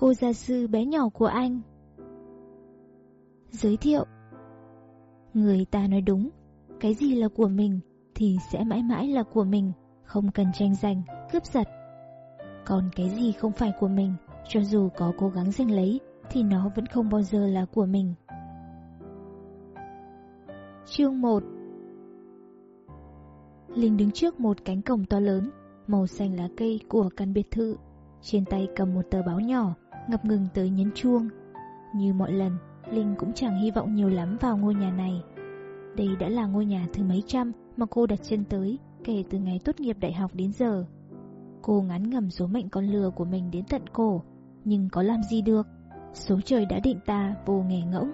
cô gia sư bé nhỏ của anh. Giới thiệu Người ta nói đúng, cái gì là của mình thì sẽ mãi mãi là của mình, không cần tranh giành, cướp giật. Còn cái gì không phải của mình, cho dù có cố gắng giành lấy thì nó vẫn không bao giờ là của mình. Chương 1 Linh đứng trước một cánh cổng to lớn, màu xanh lá cây của căn biệt thự, trên tay cầm một tờ báo nhỏ, ngập ngừng tới nhấn chuông. Như mọi lần, Linh cũng chẳng hy vọng nhiều lắm vào ngôi nhà này. Đây đã là ngôi nhà thứ mấy trăm mà cô đặt chân tới kể từ ngày tốt nghiệp đại học đến giờ. Cô ngắn ngầm số mệnh con lừa của mình đến tận cổ, nhưng có làm gì được, số trời đã định ta vô nghề ngỗng.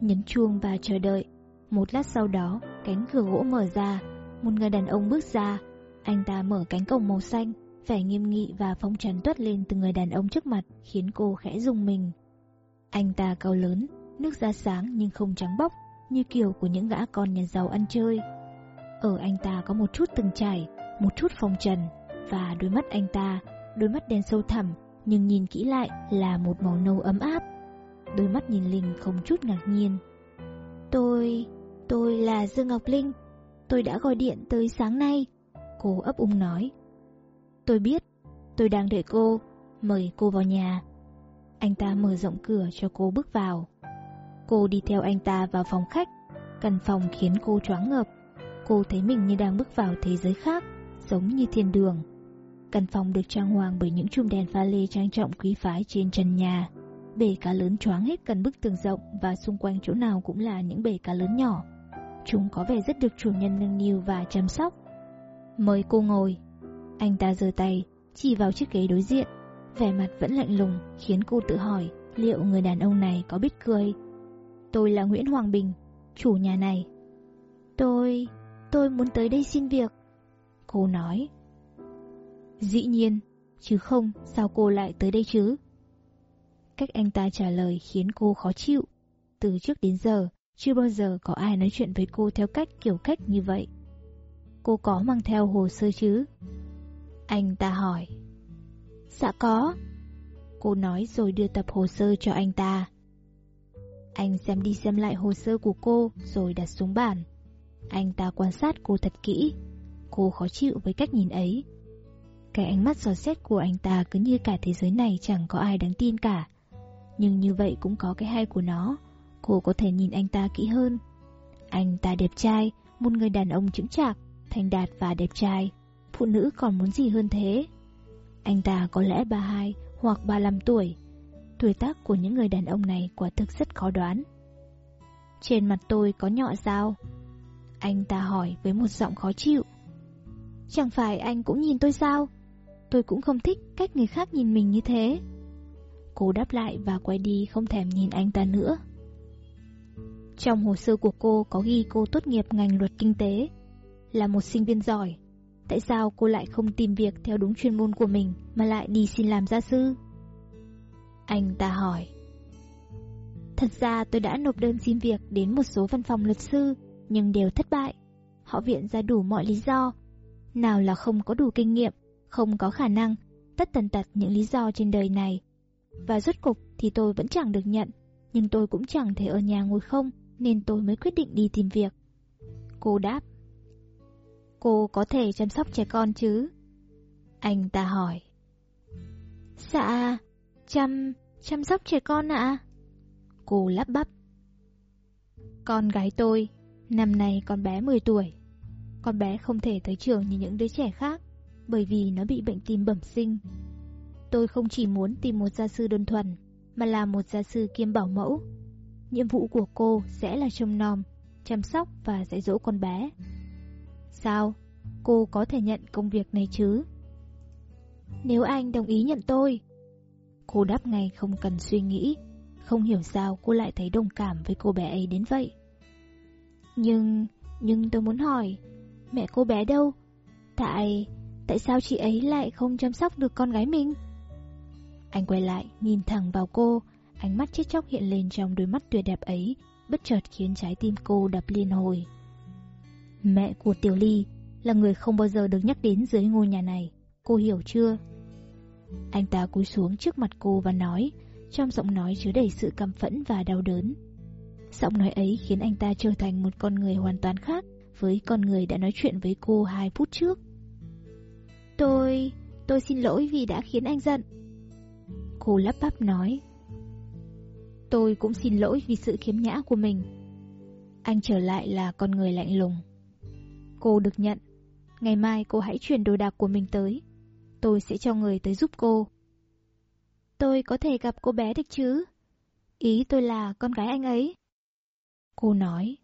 Nhấn chuông và chờ đợi, một lát sau đó cánh cửa gỗ mở ra, một người đàn ông bước ra, anh ta mở cánh cổng màu xanh, vẻ nghiêm nghị và phong trần tuất lên từ người đàn ông trước mặt khiến cô khẽ rùng mình. Anh ta cao lớn, nước da sáng nhưng không trắng bóc, như kiểu của những gã con nhà giàu ăn chơi. Ở anh ta có một chút từng trải, một chút phong trần, và đôi mắt anh ta, đôi mắt đen sâu thẳm, nhưng nhìn kỹ lại là một màu nâu ấm áp. Đôi mắt nhìn Linh không chút ngạc nhiên. Tôi... tôi là Dương Ngọc Linh. Tôi đã gọi điện tới sáng nay. Cô ấp úng nói. Tôi biết, tôi đang đợi cô, mời cô vào nhà. Anh ta mở rộng cửa cho cô bước vào. Cô đi theo anh ta vào phòng khách, căn phòng khiến cô choáng ngợp. Cô thấy mình như đang bước vào thế giới khác, giống như thiên đường. Căn phòng được trang hoàng bởi những chùm đèn pha lê trang trọng quý phái trên trần nhà. Bể cá lớn choáng hết cần bức tường rộng và xung quanh chỗ nào cũng là những bể cá lớn nhỏ. Chúng có vẻ rất được chủ nhân nâng niu và chăm sóc. Mời cô ngồi. Anh ta giơ tay, chỉ vào chiếc ghế đối diện. Vẻ mặt vẫn lạnh lùng khiến cô tự hỏi liệu người đàn ông này có biết cười. Tôi là Nguyễn Hoàng Bình, chủ nhà này. Tôi... tôi muốn tới đây xin việc. Cô nói. Dĩ nhiên, chứ không sao cô lại tới đây chứ? Cách anh ta trả lời khiến cô khó chịu. Từ trước đến giờ, chưa bao giờ có ai nói chuyện với cô theo cách kiểu cách như vậy. Cô có mang theo hồ sơ chứ? Anh ta hỏi. Dạ có. Cô nói rồi đưa tập hồ sơ cho anh ta. Anh xem đi xem lại hồ sơ của cô rồi đặt xuống bàn. Anh ta quan sát cô thật kỹ. Cô khó chịu với cách nhìn ấy. Cái ánh mắt dò xét của anh ta cứ như cả thế giới này chẳng có ai đáng tin cả. Nhưng như vậy cũng có cái hay của nó. Cô có thể nhìn anh ta kỹ hơn. Anh ta đẹp trai, một người đàn ông chững chạc, thành đạt và đẹp trai. Phụ nữ còn muốn gì hơn thế? Anh ta có lẽ 32 hoặc 35 tuổi. Tuổi tác của những người đàn ông này quả thực rất khó đoán. Trên mặt tôi có nhọ sao? Anh ta hỏi với một giọng khó chịu. Chẳng phải anh cũng nhìn tôi sao? Tôi cũng không thích cách người khác nhìn mình như thế. Cô đáp lại và quay đi không thèm nhìn anh ta nữa. Trong hồ sơ của cô có ghi cô tốt nghiệp ngành luật kinh tế, là một sinh viên giỏi. Tại sao cô lại không tìm việc theo đúng chuyên môn của mình mà lại đi xin làm gia sư? Anh ta hỏi. Thật ra tôi đã nộp đơn xin việc đến một số văn phòng luật sư, nhưng đều thất bại. Họ viện ra đủ mọi lý do. Nào là không có đủ kinh nghiệm, không có khả năng, tất tần tật những lý do trên đời này. Và rốt cục thì tôi vẫn chẳng được nhận, nhưng tôi cũng chẳng thể ở nhà ngồi không, nên tôi mới quyết định đi tìm việc. Cô đáp. Cô có thể chăm sóc trẻ con chứ? Anh ta hỏi. Dạ, chăm, chăm sóc trẻ con ạ. Cô lắp bắp. Con gái tôi, năm nay con bé 10 tuổi. Con bé không thể tới trường như những đứa trẻ khác, bởi vì nó bị bệnh tim bẩm sinh. Tôi không chỉ muốn tìm một gia sư đơn thuần, mà là một gia sư kiêm bảo mẫu. Nhiệm vụ của cô sẽ là trông nom, chăm sóc và dạy dỗ con bé. Sao? Cô có thể nhận công việc này chứ? Nếu anh đồng ý nhận tôi. Cô đáp ngay không cần suy nghĩ. Không hiểu sao cô lại thấy đồng cảm với cô bé ấy đến vậy. Nhưng, nhưng tôi muốn hỏi, mẹ cô bé đâu? Tại, tại sao chị ấy lại không chăm sóc được con gái mình? Anh quay lại, nhìn thẳng vào cô, ánh mắt chết chóc hiện lên trong đôi mắt tuyệt đẹp ấy, bất chợt khiến trái tim cô đập liên hồi. Mẹ của Tiểu Ly là người không bao giờ được nhắc đến dưới ngôi nhà này, cô hiểu chưa? Anh ta cúi xuống trước mặt cô và nói, trong giọng nói chứa đầy sự căm phẫn và đau đớn. Giọng nói ấy khiến anh ta trở thành một con người hoàn toàn khác với con người đã nói chuyện với cô hai phút trước. Tôi... tôi xin lỗi vì đã khiến anh giận. Cô lắp bắp nói. Tôi cũng xin lỗi vì sự khiếm nhã của mình. Anh trở lại là con người lạnh lùng. Cô được nhận. Ngày mai cô hãy chuyển đồ đạc của mình tới. Tôi sẽ cho người tới giúp cô. Tôi có thể gặp cô bé được chứ? Ý tôi là con gái anh ấy. Cô nói.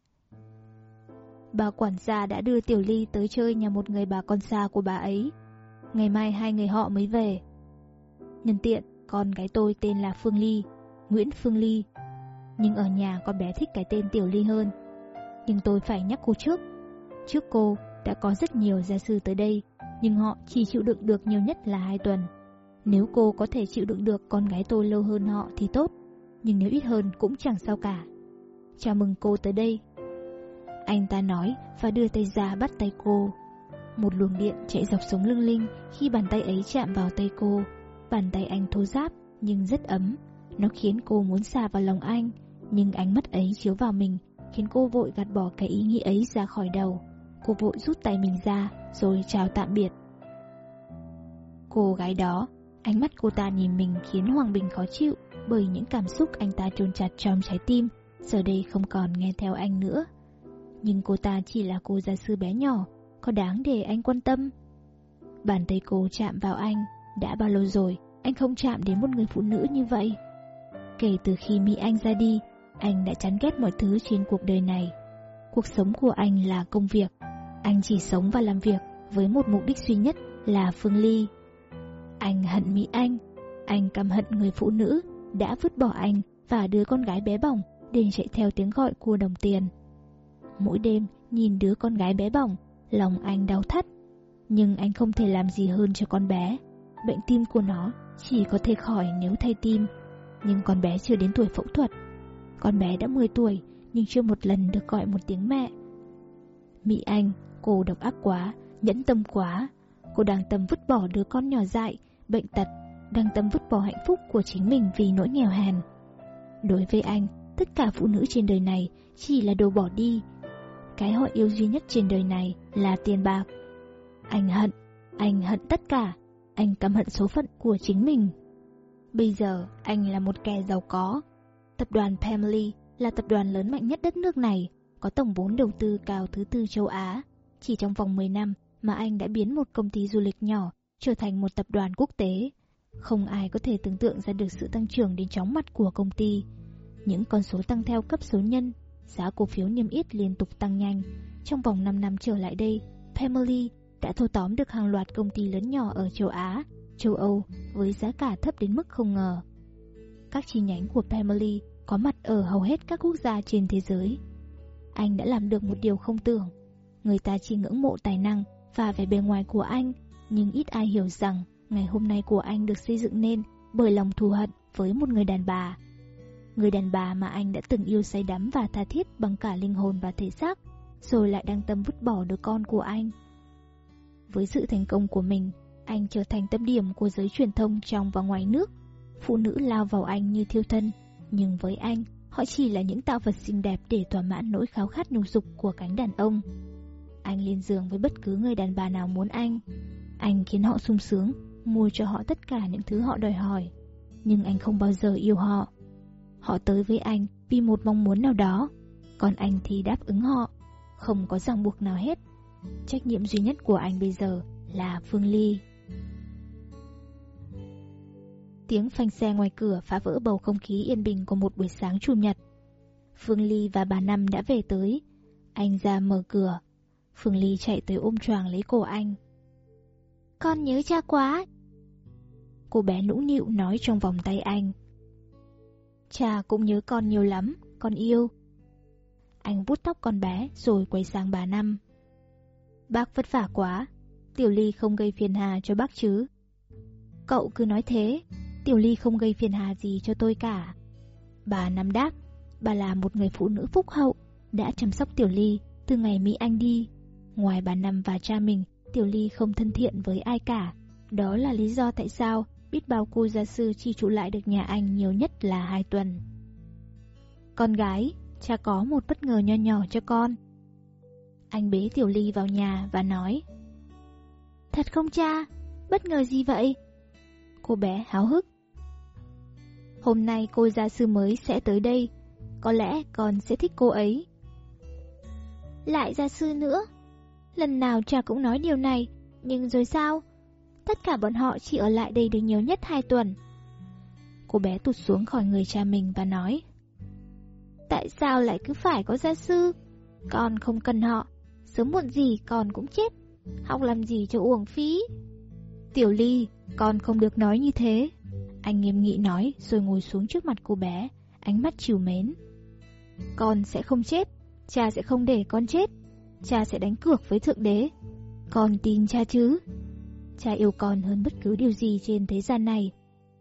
Bà quản gia đã đưa Tiểu Ly tới chơi nhà một người bà con xa của bà ấy. Ngày mai hai người họ mới về. Nhân tiện, con gái tôi tên là Phương Ly, Nguyễn Phương Ly. Nhưng ở nhà con bé thích cái tên Tiểu Ly hơn. Nhưng tôi phải nhắc cô trước. Trước cô, đã có rất nhiều gia sư tới đây, nhưng họ chỉ chịu đựng được nhiều nhất là hai tuần. Nếu cô có thể chịu đựng được con gái tôi lâu hơn họ thì tốt, nhưng nếu ít hơn cũng chẳng sao cả. Chào mừng cô tới đây. Anh ta nói và đưa tay ra bắt tay cô. Một luồng điện chạy dọc sống lưng linh khi bàn tay ấy chạm vào tay cô. Bàn tay anh thô ráp nhưng rất ấm. Nó khiến cô muốn xa vào lòng anh, nhưng ánh mắt ấy chiếu vào mình khiến cô vội gạt bỏ cái ý nghĩ ấy ra khỏi đầu. Cô vội rút tay mình ra rồi chào tạm biệt. Cô gái đó, ánh mắt cô ta nhìn mình khiến Hoàng Bình khó chịu bởi những cảm xúc anh ta trôn chặt trong trái tim, giờ đây không còn nghe theo anh nữa. Nhưng cô ta chỉ là cô gia sư bé nhỏ, có đáng để anh quan tâm? Bàn tay cô chạm vào anh, đã bao lâu rồi anh không chạm đến một người phụ nữ như vậy? Kể từ khi Mỹ Anh ra đi, anh đã chán ghét mọi thứ trên cuộc đời này. Cuộc sống của anh là công việc. Anh chỉ sống và làm việc với một mục đích duy nhất là Phương Ly. Anh hận Mỹ Anh. Anh căm hận người phụ nữ đã vứt bỏ anh và đứa con gái bé bỏng để chạy theo tiếng gọi của đồng tiền. Mỗi đêm nhìn đứa con gái bé bỏng, lòng anh đau thắt. Nhưng anh không thể làm gì hơn cho con bé. Bệnh tim của nó chỉ có thể khỏi nếu thay tim. Nhưng con bé chưa đến tuổi phẫu thuật. Con bé đã 10 tuổi nhưng chưa một lần được gọi một tiếng mẹ. Mỹ Anh, cô độc ác quá, nhẫn tâm quá. Cô đang tâm vứt bỏ đứa con nhỏ dại, bệnh tật, đang tâm vứt bỏ hạnh phúc của chính mình vì nỗi nghèo hèn. Đối với anh, tất cả phụ nữ trên đời này chỉ là đồ bỏ đi. Cái họ yêu duy nhất trên đời này là tiền bạc. Anh hận, anh hận tất cả, anh căm hận số phận của chính mình. Bây giờ anh là một kẻ giàu có. Tập đoàn family là tập đoàn lớn mạnh nhất đất nước này, có tổng vốn đầu tư cao thứ tư châu Á. Chỉ trong vòng 10 năm mà anh đã biến một công ty du lịch nhỏ trở thành một tập đoàn quốc tế. Không ai có thể tưởng tượng ra được sự tăng trưởng đến chóng mặt của công ty. Những con số tăng theo cấp số nhân, giá cổ phiếu niêm yết liên tục tăng nhanh. Trong vòng 5 năm trở lại đây, Family đã thâu tóm được hàng loạt công ty lớn nhỏ ở châu Á, châu Âu với giá cả thấp đến mức không ngờ. Các chi nhánh của Family có mặt ở hầu hết các quốc gia trên thế giới. Anh đã làm được một điều không tưởng. Người ta chỉ ngưỡng mộ tài năng và vẻ bề ngoài của anh, nhưng ít ai hiểu rằng ngày hôm nay của anh được xây dựng nên bởi lòng thù hận với một người đàn bà. Người đàn bà mà anh đã từng yêu say đắm và tha thiết bằng cả linh hồn và thể xác, rồi lại đang tâm vứt bỏ đứa con của anh. Với sự thành công của mình, anh trở thành tâm điểm của giới truyền thông trong và ngoài nước. Phụ nữ lao vào anh như thiêu thân, nhưng với anh, họ chỉ là những tạo vật xinh đẹp để thỏa mãn nỗi khao khát nhục dục của cánh đàn ông. Anh lên giường với bất cứ người đàn bà nào muốn anh. Anh khiến họ sung sướng, mua cho họ tất cả những thứ họ đòi hỏi. Nhưng anh không bao giờ yêu họ. Họ tới với anh vì một mong muốn nào đó, còn anh thì đáp ứng họ, không có ràng buộc nào hết. Trách nhiệm duy nhất của anh bây giờ là Phương Ly. Tiếng phanh xe ngoài cửa phá vỡ bầu không khí yên bình của một buổi sáng chủ nhật. Phương Ly và bà Năm đã về tới. Anh ra mở cửa. Phương Ly chạy tới ôm choàng lấy cổ anh. Con nhớ cha quá. Cô bé nũng nịu nói trong vòng tay anh. Cha cũng nhớ con nhiều lắm, con yêu. Anh vút tóc con bé rồi quay sang bà Năm. Bác vất vả quá, Tiểu Ly không gây phiền hà cho bác chứ. Cậu cứ nói thế, Tiểu Ly không gây phiền hà gì cho tôi cả. Bà Năm đáp, bà là một người phụ nữ phúc hậu, đã chăm sóc Tiểu Ly từ ngày Mỹ Anh đi. Ngoài bà Năm và cha mình, Tiểu Ly không thân thiện với ai cả. Đó là lý do tại sao biết bao cô gia sư chỉ trụ lại được nhà anh nhiều nhất là hai tuần. Con gái, cha có một bất ngờ nho nhỏ cho con. Anh bế Tiểu Ly vào nhà và nói Thật không cha? Bất ngờ gì vậy? Cô bé háo hức Hôm nay cô gia sư mới sẽ tới đây Có lẽ con sẽ thích cô ấy Lại gia sư nữa Lần nào cha cũng nói điều này Nhưng rồi sao? Tất cả bọn họ chỉ ở lại đây được nhiều nhất hai tuần. Cô bé tụt xuống khỏi người cha mình và nói Tại sao lại cứ phải có gia sư? Con không cần họ Sớm muộn gì con cũng chết Học làm gì cho uổng phí? Tiểu Ly, con không được nói như thế. Anh nghiêm nghị nói rồi ngồi xuống trước mặt cô bé Ánh mắt chiều mến. Con sẽ không chết Cha sẽ không để con chết. Cha sẽ đánh cược với Thượng Đế. Con tin cha chứ? Cha yêu con hơn bất cứ điều gì trên thế gian này.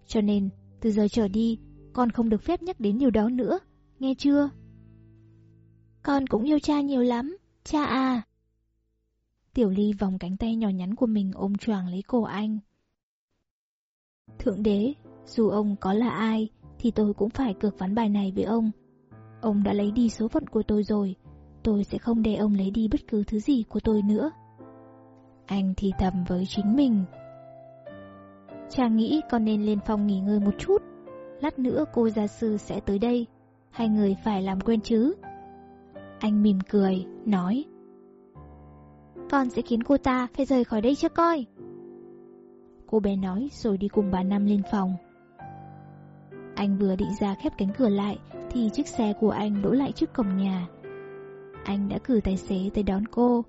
Cho nên từ giờ trở đi Con không được phép nhắc đến điều đó nữa. Nghe chưa? Con cũng yêu cha nhiều lắm. Cha à. Tiểu Ly vòng cánh tay nhỏ nhắn của mình ôm choàng lấy cổ anh. Thượng đế, dù ông có là ai, thì tôi cũng phải cược ván bài này với ông. Ông đã lấy đi số phận của tôi rồi, tôi sẽ không để ông lấy đi bất cứ thứ gì của tôi nữa. Anh thì thầm với chính mình. chàng nghĩ con nên lên phòng nghỉ ngơi một chút, lát nữa cô gia sư sẽ tới đây, hai người phải làm quen chứ. Anh mỉm cười, nói con sẽ khiến cô ta phải rời khỏi đây cho coi. Cô bé nói rồi đi cùng bà Năm lên phòng. Anh vừa định ra khép cánh cửa lại thì chiếc xe của anh đỗ lại trước cổng nhà. Anh đã cử tài xế tới đón cô.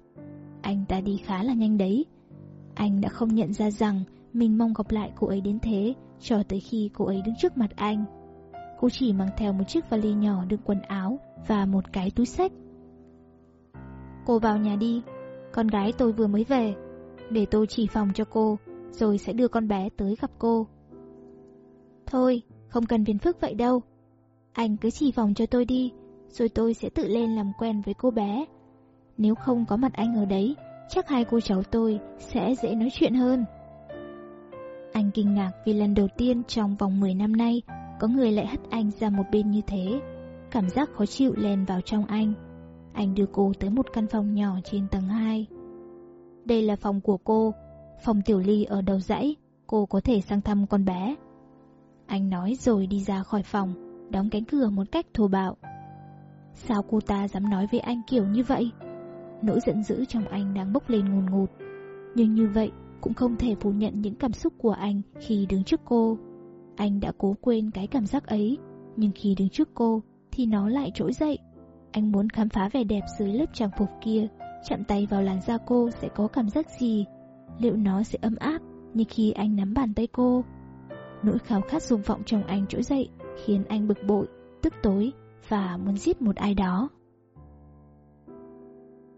Anh ta đi khá là nhanh đấy. Anh đã không nhận ra rằng mình mong gặp lại cô ấy đến thế cho tới khi cô ấy đứng trước mặt anh. Cô chỉ mang theo một chiếc vali nhỏ đựng quần áo và một cái túi sách. Cô vào nhà đi, con gái tôi vừa mới về Để tôi chỉ phòng cho cô Rồi sẽ đưa con bé tới gặp cô Thôi Không cần phiền phức vậy đâu Anh cứ chỉ phòng cho tôi đi rồi tôi sẽ tự lên làm quen với cô bé Nếu không có mặt anh ở đấy Chắc hai cô cháu tôi Sẽ dễ nói chuyện hơn Anh kinh ngạc vì lần đầu tiên Trong vòng 10 năm nay Có người lại hất anh ra một bên như thế Cảm giác khó chịu len vào trong anh anh đưa cô tới một căn phòng nhỏ trên tầng 2. Đây là phòng của cô, phòng tiểu ly ở đầu dãy, cô có thể sang thăm con bé. Anh nói rồi đi ra khỏi phòng, đóng cánh cửa một cách thô bạo. Sao cô ta dám nói với anh kiểu như vậy? Nỗi giận dữ trong anh đang bốc lên ngùn ngụt. Nhưng như vậy cũng không thể phủ nhận những cảm xúc của anh khi đứng trước cô. Anh đã cố quên cái cảm giác ấy, nhưng khi đứng trước cô thì nó lại trỗi dậy. Anh muốn khám phá vẻ đẹp dưới lớp trang phục kia Chạm tay vào làn da cô sẽ có cảm giác gì Liệu nó sẽ ấm áp như khi anh nắm bàn tay cô Nỗi khao khát dùng vọng trong anh trỗi dậy Khiến anh bực bội, tức tối và muốn giết một ai đó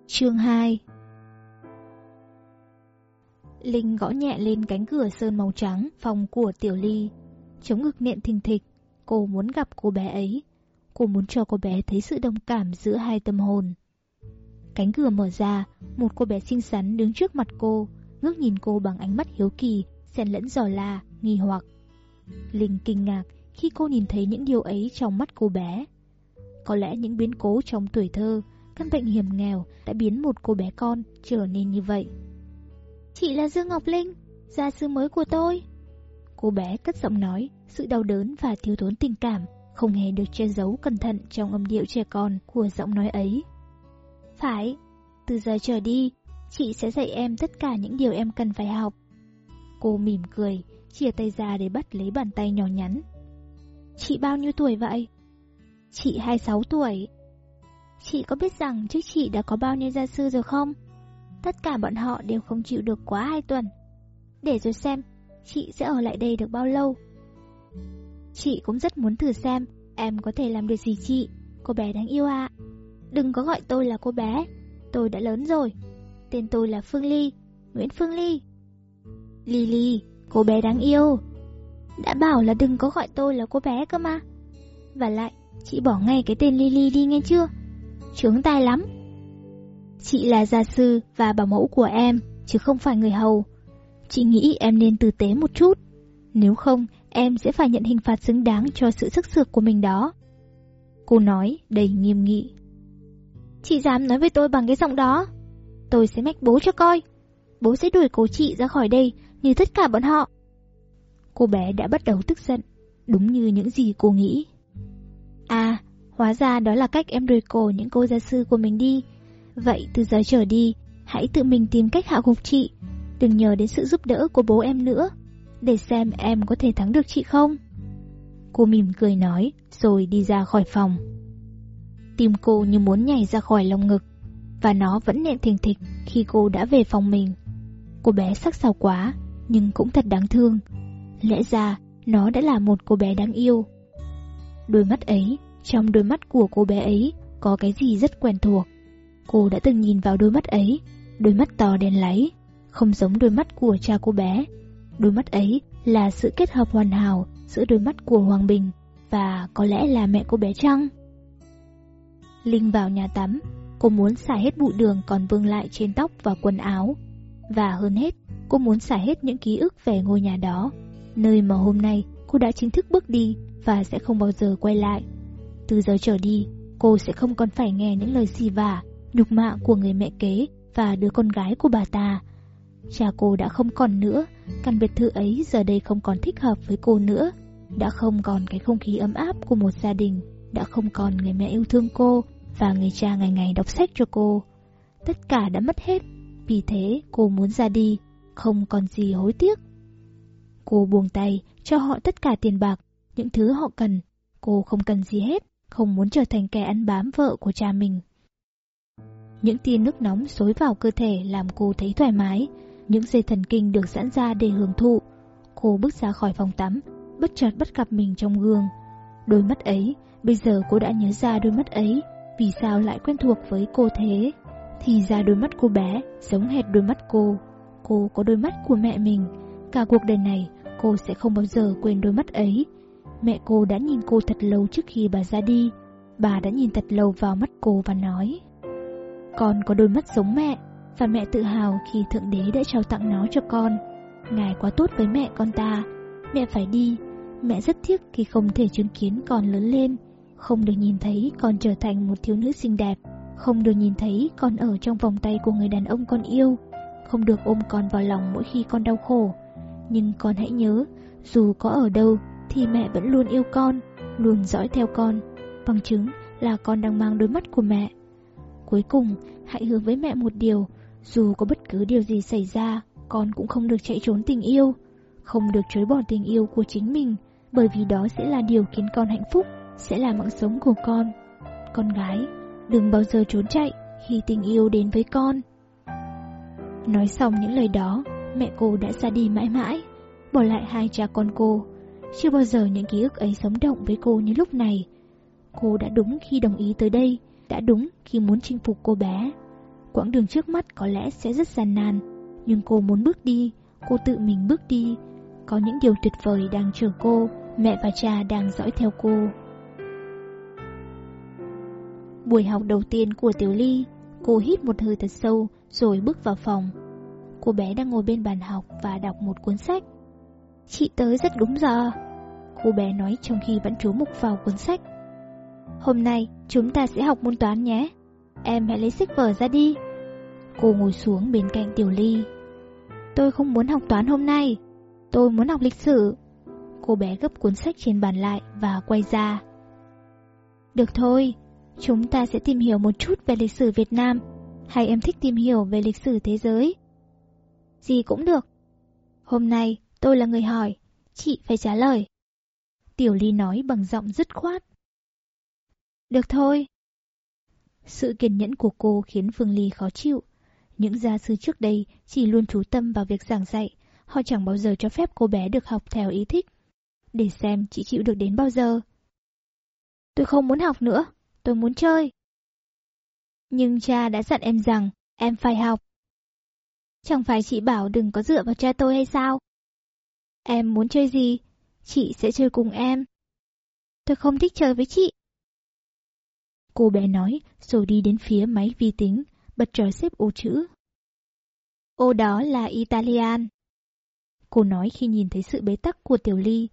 Chương 2 Linh gõ nhẹ lên cánh cửa sơn màu trắng phòng của Tiểu Ly Chống ngực miệng thình thịch Cô muốn gặp cô bé ấy Cô muốn cho cô bé thấy sự đồng cảm giữa hai tâm hồn. Cánh cửa mở ra, một cô bé xinh xắn đứng trước mặt cô, ngước nhìn cô bằng ánh mắt hiếu kỳ, xen lẫn giò la, nghi hoặc. Linh kinh ngạc khi cô nhìn thấy những điều ấy trong mắt cô bé. Có lẽ những biến cố trong tuổi thơ, căn bệnh hiểm nghèo đã biến một cô bé con trở nên như vậy. Chị là Dương Ngọc Linh, gia sư mới của tôi. Cô bé cất giọng nói, sự đau đớn và thiếu thốn tình cảm không hề được che giấu cẩn thận trong âm điệu trẻ con của giọng nói ấy. Phải, từ giờ trở đi, chị sẽ dạy em tất cả những điều em cần phải học. Cô mỉm cười, chia tay ra để bắt lấy bàn tay nhỏ nhắn. Chị bao nhiêu tuổi vậy? Chị 26 tuổi. Chị có biết rằng trước chị đã có bao nhiêu gia sư rồi không? Tất cả bọn họ đều không chịu được quá hai tuần. Để rồi xem, chị sẽ ở lại đây được bao lâu. Chị cũng rất muốn thử xem em có thể làm được gì chị, cô bé đáng yêu ạ. Đừng có gọi tôi là cô bé, tôi đã lớn rồi. Tên tôi là Phương Ly, Nguyễn Phương Ly. Lily, cô bé đáng yêu. Đã bảo là đừng có gọi tôi là cô bé cơ mà. Và lại, chị bỏ ngay cái tên Lily đi nghe chưa? Trướng tai lắm. Chị là gia sư và bảo mẫu của em, chứ không phải người hầu. Chị nghĩ em nên tử tế một chút. Nếu không, em sẽ phải nhận hình phạt xứng đáng cho sự sức sược của mình đó. Cô nói đầy nghiêm nghị. Chị dám nói với tôi bằng cái giọng đó. Tôi sẽ mách bố cho coi. Bố sẽ đuổi cô chị ra khỏi đây như tất cả bọn họ. Cô bé đã bắt đầu tức giận, đúng như những gì cô nghĩ. À, hóa ra đó là cách em đuổi cổ những cô gia sư của mình đi. Vậy từ giờ trở đi, hãy tự mình tìm cách hạ gục chị. Đừng nhờ đến sự giúp đỡ của bố em nữa, để xem em có thể thắng được chị không. Cô mỉm cười nói, rồi đi ra khỏi phòng. Tim cô như muốn nhảy ra khỏi lồng ngực, và nó vẫn nện thình thịch khi cô đã về phòng mình. Cô bé sắc sảo quá, nhưng cũng thật đáng thương. Lẽ ra, nó đã là một cô bé đáng yêu. Đôi mắt ấy, trong đôi mắt của cô bé ấy, có cái gì rất quen thuộc. Cô đã từng nhìn vào đôi mắt ấy, đôi mắt to đen láy, không giống đôi mắt của cha cô bé. Đôi mắt ấy là sự kết hợp hoàn hảo giữa đôi mắt của Hoàng Bình và có lẽ là mẹ cô bé Trăng. Linh vào nhà tắm, cô muốn xả hết bụi đường còn vương lại trên tóc và quần áo. Và hơn hết, cô muốn xả hết những ký ức về ngôi nhà đó, nơi mà hôm nay cô đã chính thức bước đi và sẽ không bao giờ quay lại. Từ giờ trở đi, cô sẽ không còn phải nghe những lời xì vả, nhục mạ của người mẹ kế và đứa con gái của bà ta. Cha cô đã không còn nữa, căn biệt thự ấy giờ đây không còn thích hợp với cô nữa. Đã không còn cái không khí ấm áp của một gia đình, đã không còn người mẹ yêu thương cô và người cha ngày ngày đọc sách cho cô. Tất cả đã mất hết, vì thế cô muốn ra đi, không còn gì hối tiếc. Cô buông tay, cho họ tất cả tiền bạc, những thứ họ cần. Cô không cần gì hết, không muốn trở thành kẻ ăn bám vợ của cha mình. Những tia nước nóng xối vào cơ thể làm cô thấy thoải mái, những dây thần kinh được giãn ra để hưởng thụ. Cô bước ra khỏi phòng tắm, bất chợt bắt gặp mình trong gương. Đôi mắt ấy, bây giờ cô đã nhớ ra đôi mắt ấy, vì sao lại quen thuộc với cô thế? Thì ra đôi mắt cô bé giống hệt đôi mắt cô. Cô có đôi mắt của mẹ mình. Cả cuộc đời này, cô sẽ không bao giờ quên đôi mắt ấy. Mẹ cô đã nhìn cô thật lâu trước khi bà ra đi. Bà đã nhìn thật lâu vào mắt cô và nói, Con có đôi mắt giống mẹ, Và mẹ tự hào khi Thượng Đế đã trao tặng nó cho con. Ngài quá tốt với mẹ con ta. Mẹ phải đi. Mẹ rất tiếc khi không thể chứng kiến con lớn lên. Không được nhìn thấy con trở thành một thiếu nữ xinh đẹp. Không được nhìn thấy con ở trong vòng tay của người đàn ông con yêu. Không được ôm con vào lòng mỗi khi con đau khổ. Nhưng con hãy nhớ, Dù có ở đâu thì mẹ vẫn luôn yêu con, Luôn dõi theo con, Bằng chứng là con đang mang đôi mắt của mẹ. Cuối cùng, hãy hứa với mẹ một điều, Dù có bất cứ điều gì xảy ra, Con cũng không được chạy trốn tình yêu, Không được chối bỏ tình yêu của chính mình, Bởi vì đó sẽ là điều khiến con hạnh phúc, Sẽ là mạng sống của con. Con gái, Đừng bao giờ trốn chạy Khi tình yêu đến với con. Nói xong những lời đó, Mẹ cô đã ra đi mãi mãi, Bỏ lại hai cha con cô. Chưa bao giờ những ký ức ấy sống động với cô như lúc này Cô đã đúng khi đồng ý tới đây, đã đúng khi muốn chinh phục cô bé. Quãng đường trước mắt có lẽ sẽ rất gian nan, nhưng cô muốn bước đi, cô tự mình bước đi. Có những điều tuyệt vời đang chờ cô, mẹ và cha đang dõi theo cô. Buổi học đầu tiên của Tiểu Ly, cô hít một hơi thật sâu rồi bước vào phòng. Cô bé đang ngồi bên bàn học và đọc một cuốn sách. Chị tới rất đúng giờ. Cô bé nói trong khi vẫn chú mục vào cuốn sách. Hôm nay chúng ta sẽ học môn toán nhé. Em hãy lấy sách vở ra đi. Cô ngồi xuống bên cạnh Tiểu Ly. Tôi không muốn học toán hôm nay. Tôi muốn học lịch sử. Cô bé gấp cuốn sách trên bàn lại và quay ra. Được thôi, chúng ta sẽ tìm hiểu một chút về lịch sử Việt Nam. Hay em thích tìm hiểu về lịch sử thế giới? Gì cũng được. Hôm nay tôi là người hỏi, chị phải trả lời. Tiểu Ly nói bằng giọng dứt khoát. Được thôi. Sự kiên nhẫn của cô khiến Phương Ly khó chịu. Những gia sư trước đây chỉ luôn chú tâm vào việc giảng dạy, họ chẳng bao giờ cho phép cô bé được học theo ý thích. Để xem chị chịu được đến bao giờ. Tôi không muốn học nữa, tôi muốn chơi. Nhưng cha đã dặn em rằng em phải học. Chẳng phải chị bảo đừng có dựa vào cha tôi hay sao? Em muốn chơi gì? Chị sẽ chơi cùng em. Tôi không thích chơi với chị. Cô bé nói rồi đi đến phía máy vi tính, bật trò xếp ô chữ. Ô đó là Italian. Cô nói khi nhìn thấy sự bế tắc của Tiểu Ly,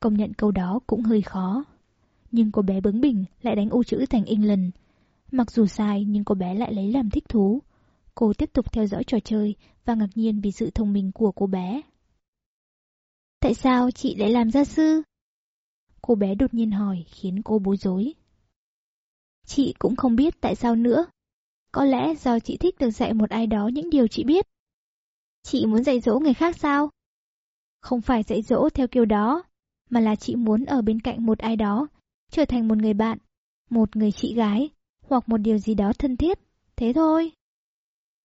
công nhận câu đó cũng hơi khó. Nhưng cô bé bướng bỉnh lại đánh ô chữ thành England. Mặc dù sai nhưng cô bé lại lấy làm thích thú. Cô tiếp tục theo dõi trò chơi và ngạc nhiên vì sự thông minh của cô bé. Tại sao chị lại làm gia sư? Cô bé đột nhiên hỏi khiến cô bối rối. Chị cũng không biết tại sao nữa. Có lẽ do chị thích được dạy một ai đó những điều chị biết. Chị muốn dạy dỗ người khác sao? Không phải dạy dỗ theo kiểu đó, mà là chị muốn ở bên cạnh một ai đó, trở thành một người bạn, một người chị gái, hoặc một điều gì đó thân thiết, thế thôi.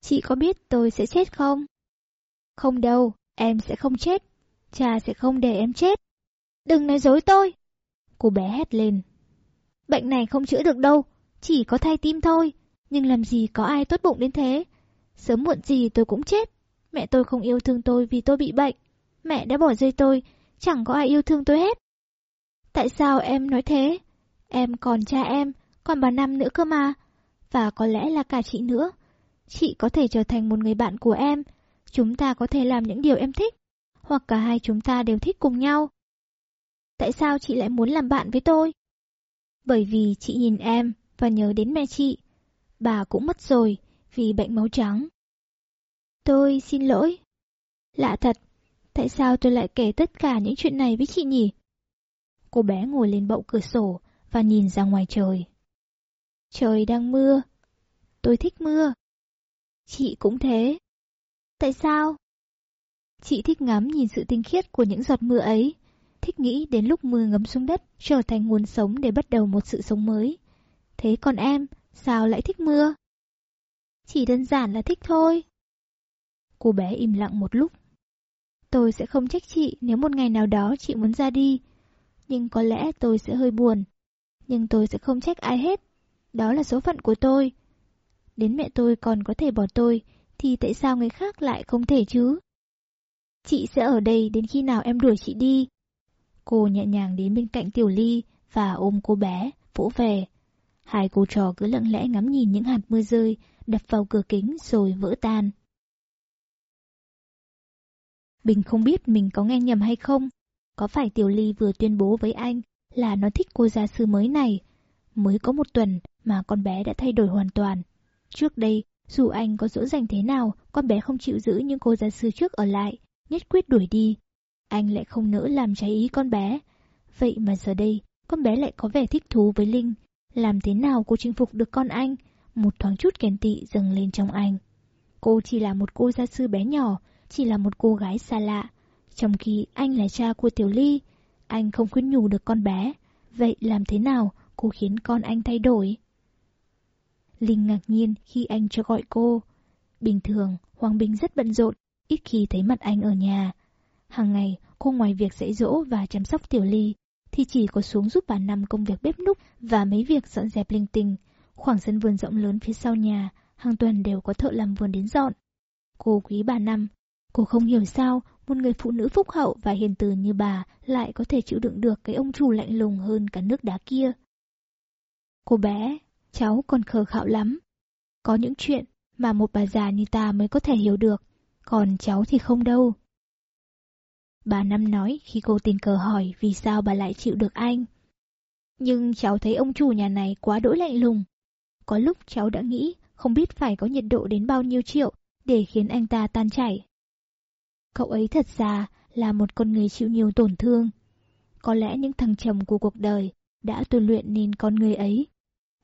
Chị có biết tôi sẽ chết không? Không đâu, em sẽ không chết. Cha sẽ không để em chết. Đừng nói dối tôi. Cô bé hét lên. Bệnh này không chữa được đâu, chỉ có thay tim thôi. Nhưng làm gì có ai tốt bụng đến thế. Sớm muộn gì tôi cũng chết. Mẹ tôi không yêu thương tôi vì tôi bị bệnh. Mẹ đã bỏ rơi tôi, chẳng có ai yêu thương tôi hết. Tại sao em nói thế? Em còn cha em, còn bà Năm nữa cơ mà. Và có lẽ là cả chị nữa. Chị có thể trở thành một người bạn của em. Chúng ta có thể làm những điều em thích. Hoặc cả hai chúng ta đều thích cùng nhau. Tại sao chị lại muốn làm bạn với tôi? Bởi vì chị nhìn em và nhớ đến mẹ chị. Bà cũng mất rồi vì bệnh máu trắng. Tôi xin lỗi. Lạ thật, tại sao tôi lại kể tất cả những chuyện này với chị nhỉ? Cô bé ngồi lên bậu cửa sổ và nhìn ra ngoài trời. Trời đang mưa. Tôi thích mưa. Chị cũng thế. Tại sao? Chị thích ngắm nhìn sự tinh khiết của những giọt mưa ấy, thích nghĩ đến lúc mưa ngấm xuống đất trở thành nguồn sống để bắt đầu một sự sống mới. Thế còn em, sao lại thích mưa? Chỉ đơn giản là thích thôi. Cô bé im lặng một lúc. Tôi sẽ không trách chị nếu một ngày nào đó chị muốn ra đi. Nhưng có lẽ tôi sẽ hơi buồn. Nhưng tôi sẽ không trách ai hết. Đó là số phận của tôi. Đến mẹ tôi còn có thể bỏ tôi, thì tại sao người khác lại không thể chứ? Chị sẽ ở đây đến khi nào em đuổi chị đi. Cô nhẹ nhàng đến bên cạnh Tiểu Ly và ôm cô bé, vỗ về. Hai cô trò cứ lặng lẽ ngắm nhìn những hạt mưa rơi, đập vào cửa kính rồi vỡ tan. Bình không biết mình có nghe nhầm hay không. Có phải Tiểu Ly vừa tuyên bố với anh là nó thích cô gia sư mới này? Mới có một tuần mà con bé đã thay đổi hoàn toàn. Trước đây, dù anh có dỗ dành thế nào, con bé không chịu giữ những cô gia sư trước ở lại, nhất quyết đuổi đi. Anh lại không nỡ làm trái ý con bé. Vậy mà giờ đây, con bé lại có vẻ thích thú với Linh. Làm thế nào cô chinh phục được con anh? Một thoáng chút kèn tị dâng lên trong anh. Cô chỉ là một cô gia sư bé nhỏ, chỉ là một cô gái xa lạ. Trong khi anh là cha của Tiểu Ly, anh không khuyên nhủ được con bé. Vậy làm thế nào cô khiến con anh thay đổi? Linh ngạc nhiên khi anh cho gọi cô. Bình thường, Hoàng Bình rất bận rộn, ít khi thấy mặt anh ở nhà. Hàng ngày, cô ngoài việc dạy dỗ và chăm sóc Tiểu Ly, thì chỉ có xuống giúp bà Năm công việc bếp núc và mấy việc dọn dẹp linh tinh. Khoảng sân vườn rộng lớn phía sau nhà, hàng tuần đều có thợ làm vườn đến dọn. Cô quý bà Năm, cô không hiểu sao một người phụ nữ phúc hậu và hiền từ như bà lại có thể chịu đựng được cái ông chủ lạnh lùng hơn cả nước đá kia. Cô bé, cháu còn khờ khạo lắm. Có những chuyện mà một bà già như ta mới có thể hiểu được, còn cháu thì không đâu. Bà Năm nói khi cô tình cờ hỏi vì sao bà lại chịu được anh. Nhưng cháu thấy ông chủ nhà này quá đỗi lạnh lùng. Có lúc cháu đã nghĩ không biết phải có nhiệt độ đến bao nhiêu triệu để khiến anh ta tan chảy. Cậu ấy thật ra là một con người chịu nhiều tổn thương. Có lẽ những thăng trầm của cuộc đời đã tu luyện nên con người ấy.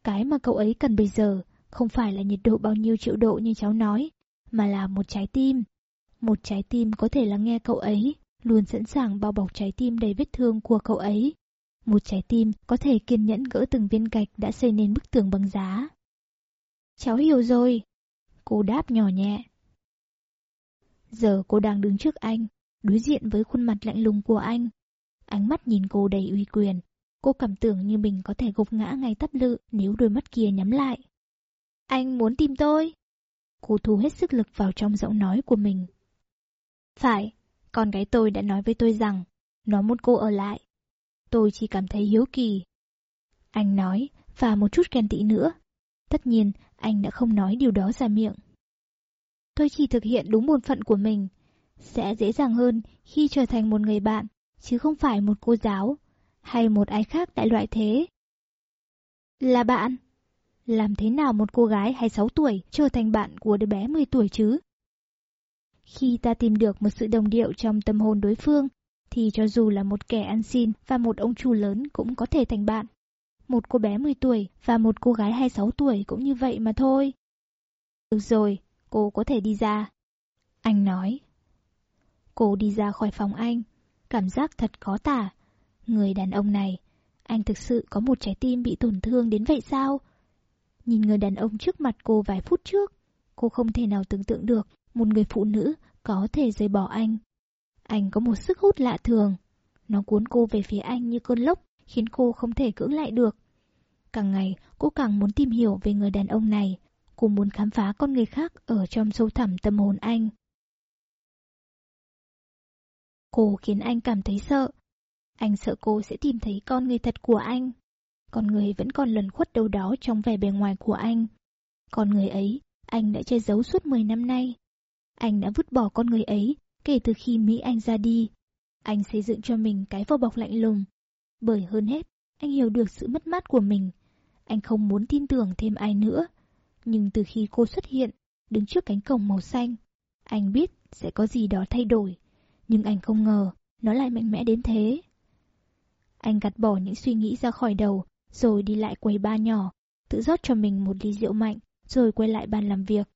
Cái mà cậu ấy cần bây giờ không phải là nhiệt độ bao nhiêu triệu độ như cháu nói, mà là một trái tim. Một trái tim có thể lắng nghe cậu ấy, luôn sẵn sàng bao bọc trái tim đầy vết thương của cậu ấy. Một trái tim có thể kiên nhẫn gỡ từng viên gạch đã xây nên bức tường bằng giá. Cháu hiểu rồi. Cô đáp nhỏ nhẹ. Giờ cô đang đứng trước anh, đối diện với khuôn mặt lạnh lùng của anh. Ánh mắt nhìn cô đầy uy quyền. Cô cảm tưởng như mình có thể gục ngã ngay tắp lự nếu đôi mắt kia nhắm lại. Anh muốn tìm tôi. Cô thu hết sức lực vào trong giọng nói của mình. Phải, con gái tôi đã nói với tôi rằng nó muốn cô ở lại. Tôi chỉ cảm thấy hiếu kỳ. Anh nói, và một chút ghen tị nữa. Tất nhiên, anh đã không nói điều đó ra miệng. Tôi chỉ thực hiện đúng bổn phận của mình. sẽ dễ dàng hơn khi trở thành một người bạn, chứ không phải một cô giáo, hay một ai khác đại loại thế. Là bạn? Làm thế nào một cô gái 26 tuổi trở thành bạn của đứa bé 10 tuổi chứ? Khi ta tìm được một sự đồng điệu trong tâm hồn đối phương, thì cho dù là một kẻ ăn xin và một ông chủ lớn cũng có thể thành bạn. Một cô bé 10 tuổi và một cô gái 26 tuổi cũng như vậy mà thôi. Được rồi, cô có thể đi ra. Anh nói. Cô đi ra khỏi phòng anh, cảm giác thật khó tả. Người đàn ông này, anh thực sự có một trái tim bị tổn thương đến vậy sao? Nhìn người đàn ông trước mặt cô vài phút trước, cô không thể nào tưởng tượng được một người phụ nữ có thể rời bỏ anh. Anh có một sức hút lạ thường. Nó cuốn cô về phía anh như cơn lốc, khiến cô không thể cưỡng lại được. Càng ngày, cô càng muốn tìm hiểu về người đàn ông này. Cô muốn khám phá con người khác ở trong sâu thẳm tâm hồn anh. Cô khiến anh cảm thấy sợ. Anh sợ cô sẽ tìm thấy con người thật của anh. Con người vẫn còn lần khuất đâu đó trong vẻ bề ngoài của anh. Con người ấy, anh đã che giấu suốt 10 năm nay. Anh đã vứt bỏ con người ấy kể từ khi Mỹ Anh ra đi. Anh xây dựng cho mình cái vỏ bọc lạnh lùng. Bởi hơn hết, anh hiểu được sự mất mát của mình. Anh không muốn tin tưởng thêm ai nữa. Nhưng từ khi cô xuất hiện, đứng trước cánh cổng màu xanh, anh biết sẽ có gì đó thay đổi. Nhưng anh không ngờ nó lại mạnh mẽ đến thế. Anh gạt bỏ những suy nghĩ ra khỏi đầu, rồi đi lại quầy ba nhỏ, tự rót cho mình một ly rượu mạnh, rồi quay lại bàn làm việc.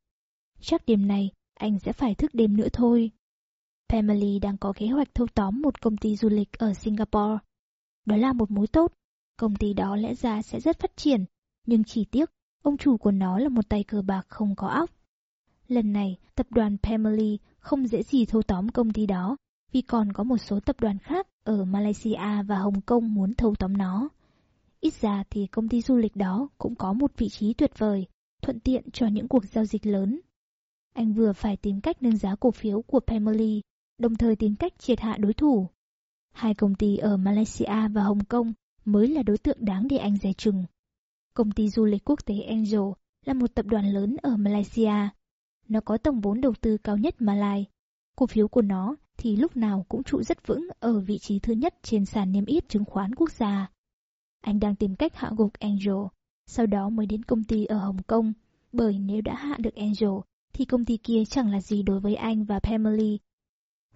Chắc đêm này, anh sẽ phải thức đêm nữa thôi. Family đang có kế hoạch thâu tóm một công ty du lịch ở Singapore. Đó là một mối tốt. Công ty đó lẽ ra sẽ rất phát triển, nhưng chỉ tiếc, ông chủ của nó là một tay cờ bạc không có óc. Lần này, tập đoàn Family không dễ gì thâu tóm công ty đó, vì còn có một số tập đoàn khác ở Malaysia và Hồng Kông muốn thâu tóm nó. Ít ra thì công ty du lịch đó cũng có một vị trí tuyệt vời, thuận tiện cho những cuộc giao dịch lớn. Anh vừa phải tìm cách nâng giá cổ phiếu của Family, đồng thời tìm cách triệt hạ đối thủ. Hai công ty ở Malaysia và Hồng Kông mới là đối tượng đáng để anh dè chừng. Công ty du lịch quốc tế Angel là một tập đoàn lớn ở Malaysia. Nó có tổng vốn đầu tư cao nhất Malai. Cổ phiếu của nó thì lúc nào cũng trụ rất vững ở vị trí thứ nhất trên sàn niêm yết chứng khoán quốc gia. Anh đang tìm cách hạ gục Angel, sau đó mới đến công ty ở Hồng Kông, bởi nếu đã hạ được Angel thì công ty kia chẳng là gì đối với anh và Pamela.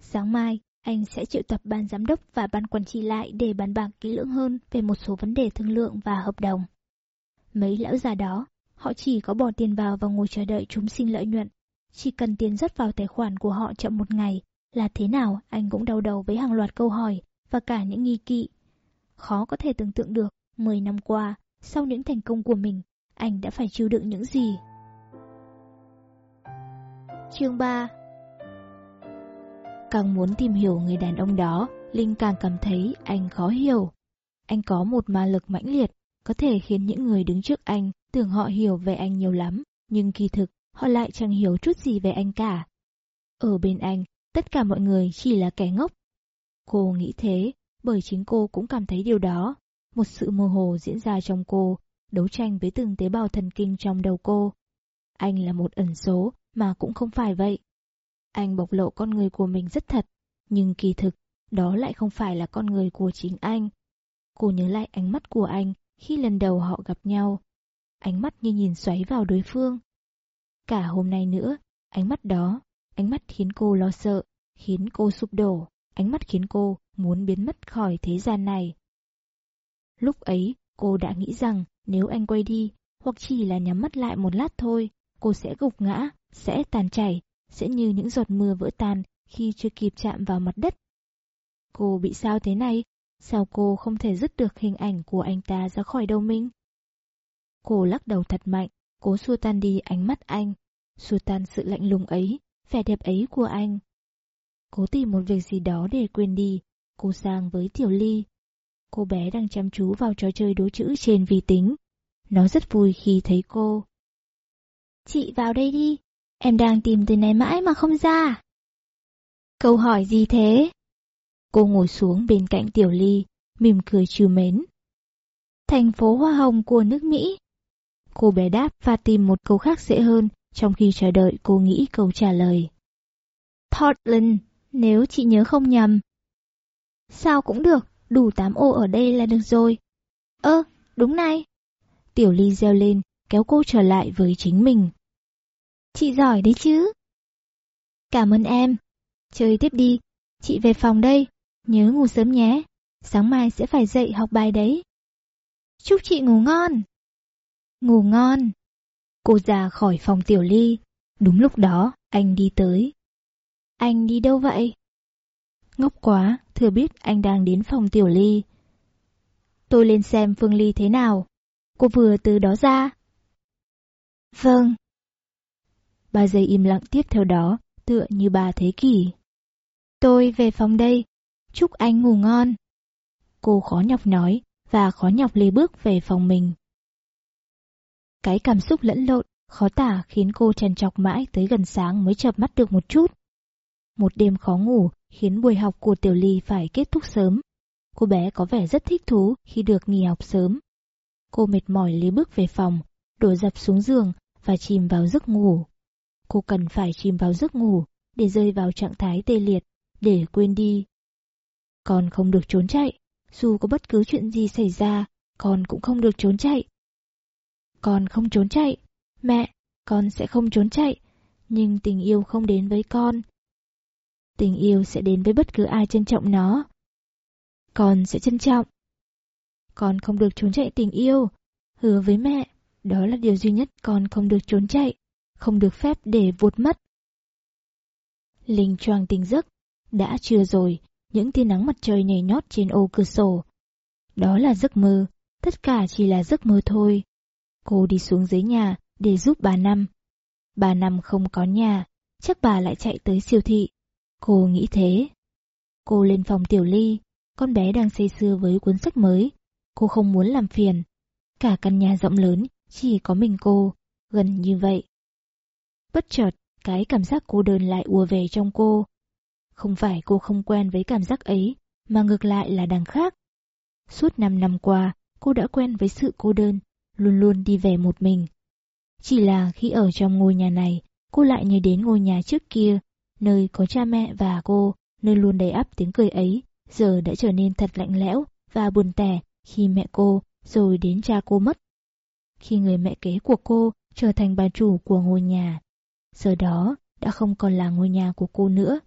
Sáng mai, anh sẽ triệu tập ban giám đốc và ban quản trị lại để bàn bạc kỹ lưỡng hơn về một số vấn đề thương lượng và hợp đồng. Mấy lão già đó, họ chỉ có bỏ tiền vào và ngồi chờ đợi chúng sinh lợi nhuận. Chỉ cần tiền rót vào tài khoản của họ chậm một ngày là thế nào anh cũng đau đầu với hàng loạt câu hỏi và cả những nghi kỵ. Khó có thể tưởng tượng được 10 năm qua, sau những thành công của mình, anh đã phải chịu đựng những gì. Chương 3 Càng muốn tìm hiểu người đàn ông đó, Linh càng cảm thấy anh khó hiểu. Anh có một ma lực mãnh liệt, có thể khiến những người đứng trước anh tưởng họ hiểu về anh nhiều lắm, nhưng kỳ thực họ lại chẳng hiểu chút gì về anh cả. Ở bên anh, tất cả mọi người chỉ là kẻ ngốc. Cô nghĩ thế, bởi chính cô cũng cảm thấy điều đó. Một sự mơ hồ diễn ra trong cô, đấu tranh với từng tế bào thần kinh trong đầu cô. Anh là một ẩn số, mà cũng không phải vậy. Anh bộc lộ con người của mình rất thật, nhưng kỳ thực, đó lại không phải là con người của chính anh. Cô nhớ lại ánh mắt của anh khi lần đầu họ gặp nhau. Ánh mắt như nhìn xoáy vào đối phương. Cả hôm nay nữa, ánh mắt đó, ánh mắt khiến cô lo sợ, khiến cô sụp đổ, ánh mắt khiến cô muốn biến mất khỏi thế gian này. Lúc ấy, cô đã nghĩ rằng nếu anh quay đi, hoặc chỉ là nhắm mắt lại một lát thôi, cô sẽ gục ngã, sẽ tàn chảy, sẽ như những giọt mưa vỡ tan khi chưa kịp chạm vào mặt đất. Cô bị sao thế này? Sao cô không thể dứt được hình ảnh của anh ta ra khỏi đầu mình? Cô lắc đầu thật mạnh, cố xua tan đi ánh mắt anh, xua tan sự lạnh lùng ấy, vẻ đẹp ấy của anh. Cố tìm một việc gì đó để quên đi, cô sang với Tiểu Ly. Cô bé đang chăm chú vào trò chơi đố chữ trên vi tính. Nó rất vui khi thấy cô. Chị vào đây đi, em đang tìm từ này mãi mà không ra. Câu hỏi gì thế? Cô ngồi xuống bên cạnh Tiểu Ly, mỉm cười trừ mến. Thành phố Hoa Hồng của nước Mỹ. Cô bé đáp và tìm một câu khác dễ hơn, trong khi chờ đợi cô nghĩ câu trả lời. Portland, Nếu chị nhớ không nhầm. Sao cũng được, đủ 8 ô ở đây là được rồi. Ơ, đúng này. Tiểu Ly reo lên, kéo cô trở lại với chính mình. Chị giỏi đấy chứ. Cảm ơn em. Chơi tiếp đi, chị về phòng đây, nhớ ngủ sớm nhé. Sáng mai sẽ phải dậy học bài đấy. Chúc chị ngủ ngon. Ngủ ngon. Cô ra khỏi phòng Tiểu Ly. Đúng lúc đó, anh đi tới. Anh đi đâu vậy? Ngốc quá, thừa biết anh đang đến phòng Tiểu Ly. Tôi lên xem Phương Ly thế nào. Cô vừa từ đó ra. Vâng. Ba giây im lặng tiếp theo đó, tựa như ba thế kỷ. Tôi về phòng đây, chúc anh ngủ ngon. Cô khó nhọc nói và khó nhọc lê bước về phòng mình. Cái cảm xúc lẫn lộn, khó tả khiến cô trần trọc mãi tới gần sáng mới chợp mắt được một chút. Một đêm khó ngủ khiến buổi học của Tiểu Ly phải kết thúc sớm. Cô bé có vẻ rất thích thú khi được nghỉ học sớm. Cô mệt mỏi lê bước về phòng, đổ dập xuống giường và chìm vào giấc ngủ. Cô cần phải chìm vào giấc ngủ để rơi vào trạng thái tê liệt, để quên đi. Con không được trốn chạy, dù có bất cứ chuyện gì xảy ra, con cũng không được trốn chạy. Con không trốn chạy, mẹ, con sẽ không trốn chạy, nhưng tình yêu không đến với con. Tình yêu sẽ đến với bất cứ ai trân trọng nó. Con sẽ trân trọng. Con không được trốn chạy tình yêu, hứa với mẹ, đó là điều duy nhất con không được trốn chạy, không được phép để vụt mất. Linh choàng tỉnh giấc, đã trưa rồi, những tia nắng mặt trời nhảy nhót trên ô cửa sổ. Đó là giấc mơ, tất cả chỉ là giấc mơ thôi. Cô đi xuống dưới nhà để giúp bà Năm. Bà Năm không có nhà, chắc bà lại chạy tới siêu thị. Cô nghĩ thế. Cô lên phòng Tiểu Ly, con bé đang say sưa với cuốn sách mới. Cô không muốn làm phiền. Cả căn nhà rộng lớn, chỉ có mình cô, gần như vậy. Bất chợt, cái cảm giác cô đơn lại ùa về trong cô. Không phải cô không quen với cảm giác ấy, mà ngược lại là đằng khác. Suốt 5 năm qua, cô đã quen với sự cô đơn, luôn luôn đi về một mình. Chỉ là khi ở trong ngôi nhà này, cô lại nhớ đến ngôi nhà trước kia, nơi có cha mẹ và cô, nơi luôn đầy ắp tiếng cười ấy, giờ đã trở nên thật lạnh lẽo và buồn tẻ khi mẹ cô, rồi đến cha cô mất. Khi người mẹ kế của cô trở thành bà chủ của ngôi nhà, giờ đó đã không còn là ngôi nhà của cô nữa.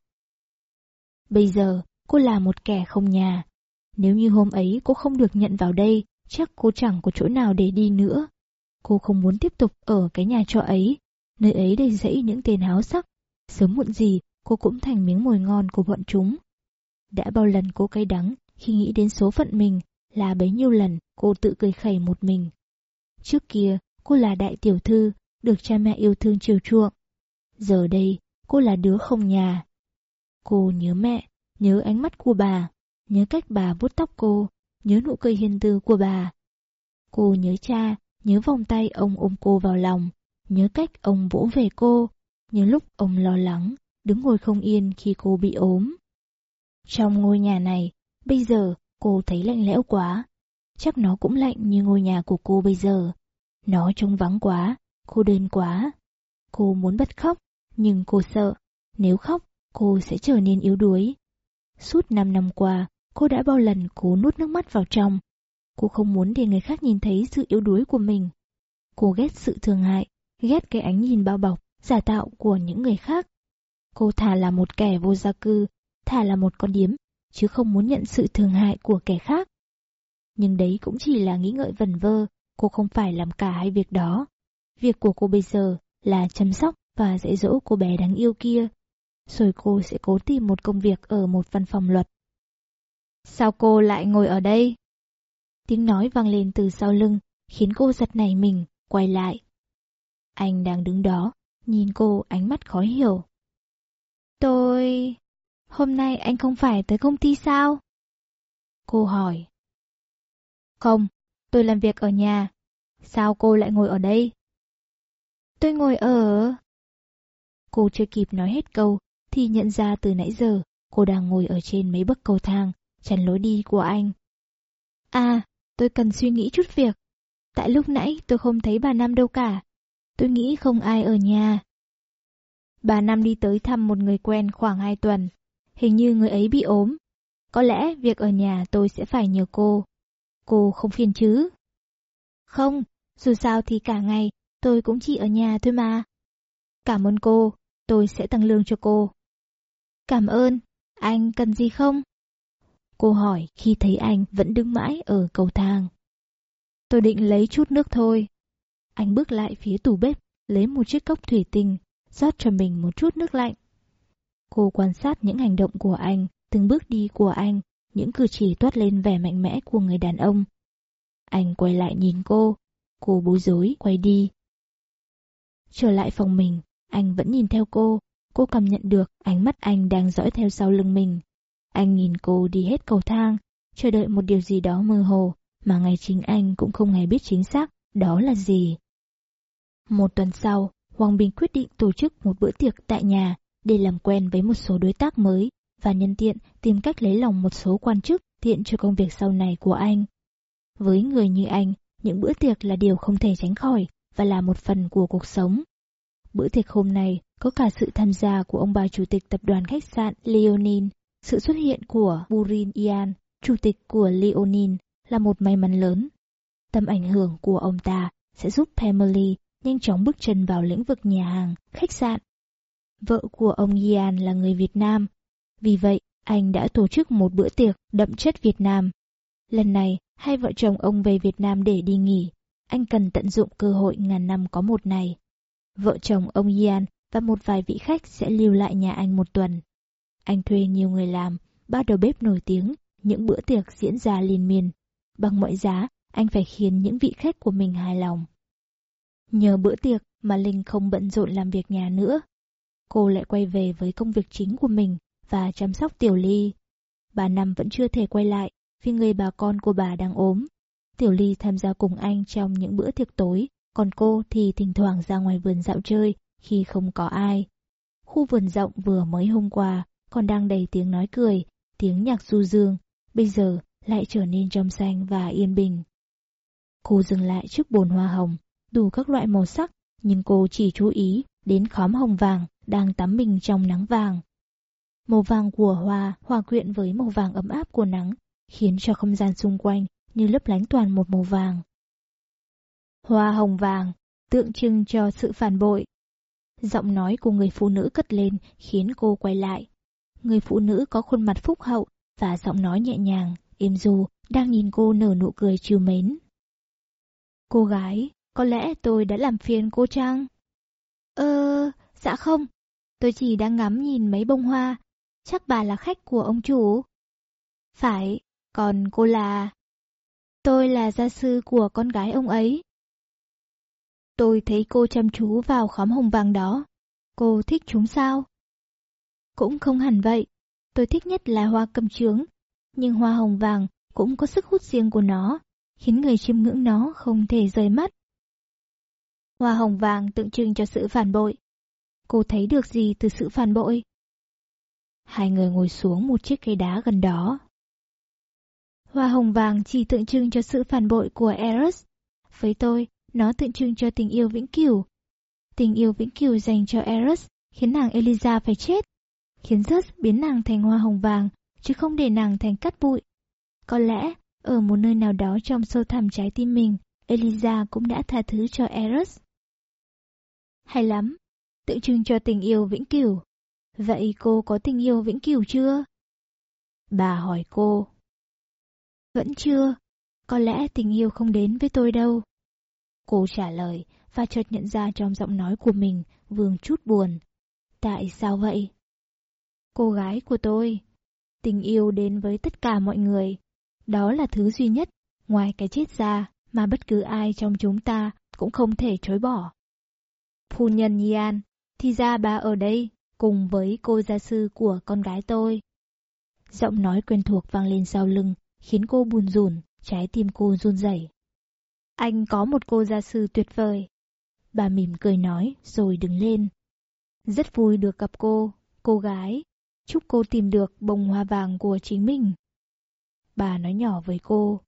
Bây giờ, cô là một kẻ không nhà. Nếu như hôm ấy cô không được nhận vào đây, chắc cô chẳng có chỗ nào để đi nữa. Cô không muốn tiếp tục ở cái nhà trọ ấy, nơi ấy đầy rẫy những tên háo sắc. Sớm muộn gì, cô cũng thành miếng mồi ngon của bọn chúng. Đã bao lần cô cay đắng khi nghĩ đến số phận mình, là bấy nhiêu lần cô tự cười khẩy một mình. Trước kia, cô là đại tiểu thư, được cha mẹ yêu thương chiều chuộng. Giờ đây, cô là đứa không nhà. Cô nhớ mẹ, nhớ ánh mắt của bà, nhớ cách bà vuốt tóc cô, nhớ nụ cười hiền từ của bà. Cô nhớ cha, nhớ vòng tay ông ôm cô vào lòng, nhớ cách ông vỗ về cô, nhớ lúc ông lo lắng, đứng ngồi không yên khi cô bị ốm. Trong ngôi nhà này, bây giờ cô thấy lạnh lẽo quá. Chắc nó cũng lạnh như ngôi nhà của cô bây giờ. Nó trông vắng quá, cô đơn quá. Cô muốn bật khóc, nhưng cô sợ, nếu khóc, cô sẽ trở nên yếu đuối. Suốt 5 năm qua, cô đã bao lần cố nuốt nước mắt vào trong. Cô không muốn để người khác nhìn thấy sự yếu đuối của mình. Cô ghét sự thương hại, ghét cái ánh nhìn bao bọc, giả tạo của những người khác. Cô thà là một kẻ vô gia cư, thà là một con điếm, chứ không muốn nhận sự thương hại của kẻ khác. Nhưng đấy cũng chỉ là nghĩ ngợi vẩn vơ, cô không phải làm cả hai việc đó. Việc của cô bây giờ là chăm sóc và dạy dỗ cô bé đáng yêu kia. Rồi cô sẽ cố tìm một công việc ở một văn phòng luật. Sao cô lại ngồi ở đây? Tiếng nói vang lên từ sau lưng, khiến cô giật nảy mình, quay lại. Anh đang đứng đó, nhìn cô ánh mắt khó hiểu. Tôi... Hôm nay anh không phải tới công ty sao? Cô hỏi. Không, tôi làm việc ở nhà. Sao cô lại ngồi ở đây? Tôi ngồi ở... Cô chưa kịp nói hết câu, thì nhận ra từ nãy giờ cô đang ngồi ở trên mấy bậc cầu thang, chắn lối đi của anh. À, tôi cần suy nghĩ chút việc. Tại lúc nãy tôi không thấy bà Nam đâu cả. Tôi nghĩ không ai ở nhà. Bà Nam đi tới thăm một người quen khoảng hai tuần. hình như người ấy bị ốm. Có lẽ việc ở nhà tôi sẽ phải nhờ cô. Cô không phiền chứ? Không, dù sao thì cả ngày tôi cũng chỉ ở nhà thôi mà. Cảm ơn cô, tôi sẽ tăng lương cho cô. Cảm ơn, anh cần gì không? Cô hỏi khi thấy anh vẫn đứng mãi ở cầu thang. Tôi định lấy chút nước thôi. Anh bước lại phía tủ bếp, lấy một chiếc cốc thủy tinh, rót cho mình một chút nước lạnh. Cô quan sát những hành động của anh, từng bước đi của anh, những cử chỉ toát lên vẻ mạnh mẽ của người đàn ông. Anh quay lại nhìn cô, cô bối rối quay đi. Trở lại phòng mình, anh vẫn nhìn theo cô, cô cảm nhận được ánh mắt anh đang dõi theo sau lưng mình. Anh nhìn cô đi hết cầu thang, chờ đợi một điều gì đó mơ hồ, mà ngay chính anh cũng không hề biết chính xác đó là gì. Một tuần sau, Hoàng Bình quyết định tổ chức một bữa tiệc tại nhà để làm quen với một số đối tác mới và nhân tiện tìm cách lấy lòng một số quan chức tiện cho công việc sau này của anh. Với người như anh, những bữa tiệc là điều không thể tránh khỏi và là một phần của cuộc sống. Bữa tiệc hôm nay có cả sự tham gia của ông bà chủ tịch tập đoàn khách sạn Leonin, sự xuất hiện của Burin Ian, chủ tịch của Leonin là một may mắn lớn. Tầm ảnh hưởng của ông ta sẽ giúp Pemberley nhanh chóng bước chân vào lĩnh vực nhà hàng, khách sạn. Vợ của ông Ian là người Việt Nam, vì vậy anh đã tổ chức một bữa tiệc đậm chất Việt Nam. Lần này, hai vợ chồng ông về Việt Nam để đi nghỉ. Anh cần tận dụng cơ hội ngàn năm có một này. Vợ chồng ông Ian và một vài vị khách sẽ lưu lại nhà anh một tuần. Anh thuê nhiều người làm, ba đầu bếp nổi tiếng, những bữa tiệc diễn ra liên miên. Bằng mọi giá, anh phải khiến những vị khách của mình hài lòng. Nhờ bữa tiệc mà Linh không bận rộn làm việc nhà nữa. Cô lại quay về với công việc chính của mình và chăm sóc Tiểu Ly. Bà Năm vẫn chưa thể quay lại vì người bà con của bà đang ốm. Tiểu Ly tham gia cùng anh trong những bữa tiệc tối, còn cô thì thỉnh thoảng ra ngoài vườn dạo chơi khi không có ai. Khu vườn rộng vừa mới hôm qua còn đang đầy tiếng nói cười, tiếng nhạc du dương, bây giờ lại trở nên trong xanh và yên bình. Cô dừng lại trước bồn hoa hồng, đủ các loại màu sắc, nhưng cô chỉ chú ý đến khóm hồng vàng đang tắm mình trong nắng vàng. Màu vàng của hoa hòa quyện với màu vàng ấm áp của nắng, khiến cho không gian xung quanh như lấp lánh toàn một màu vàng. Hoa hồng vàng, tượng trưng cho sự phản bội. Giọng nói của người phụ nữ cất lên khiến cô quay lại. Người phụ nữ có khuôn mặt phúc hậu và giọng nói nhẹ nhàng, êm du, đang nhìn cô nở nụ cười trìu mến. Cô gái, có lẽ tôi đã làm phiền cô chăng? Ơ, dạ không, tôi chỉ đang ngắm nhìn mấy bông hoa, chắc bà là khách của ông chủ. Phải, còn cô là... Tôi là gia sư của con gái ông ấy. Tôi thấy cô chăm chú vào khóm hồng vàng đó. Cô thích chúng sao? Cũng không hẳn vậy. Tôi thích nhất là hoa cầm trướng. Nhưng hoa hồng vàng cũng có sức hút riêng của nó, khiến người chiêm ngưỡng nó không thể rời mắt. Hoa hồng vàng tượng trưng cho sự phản bội. Cô thấy được gì từ sự phản bội? Hai người ngồi xuống một chiếc cây đá gần đó. Hoa hồng vàng chỉ tượng trưng cho sự phản bội của Eros. Với tôi, nó tượng trưng cho tình yêu vĩnh cửu. Tình yêu vĩnh cửu dành cho Eros khiến nàng Eliza phải chết, khiến Zeus biến nàng thành hoa hồng vàng, chứ không để nàng thành cát bụi. Có lẽ, ở một nơi nào đó trong sâu thẳm trái tim mình, Eliza cũng đã tha thứ cho Eros. Hay lắm, tượng trưng cho tình yêu vĩnh cửu. Vậy cô có tình yêu vĩnh cửu chưa? Bà hỏi cô. Vẫn chưa, có lẽ tình yêu không đến với tôi đâu. Cô trả lời và chợt nhận ra trong giọng nói của mình vương chút buồn. Tại sao vậy? Cô gái của tôi, tình yêu đến với tất cả mọi người. Đó là thứ duy nhất, ngoài cái chết ra, mà bất cứ ai trong chúng ta cũng không thể chối bỏ. Phu nhân Nhan, thì ra bà ở đây, cùng với cô gia sư của con gái tôi. Giọng nói quen thuộc vang lên sau lưng, khiến cô buồn rùn, trái tim cô run rẩy. Anh có một cô gia sư tuyệt vời. Bà mỉm cười nói rồi đứng lên. Rất vui được gặp cô, cô gái. Chúc cô tìm được bông hoa vàng của chính mình. Bà nói nhỏ với cô.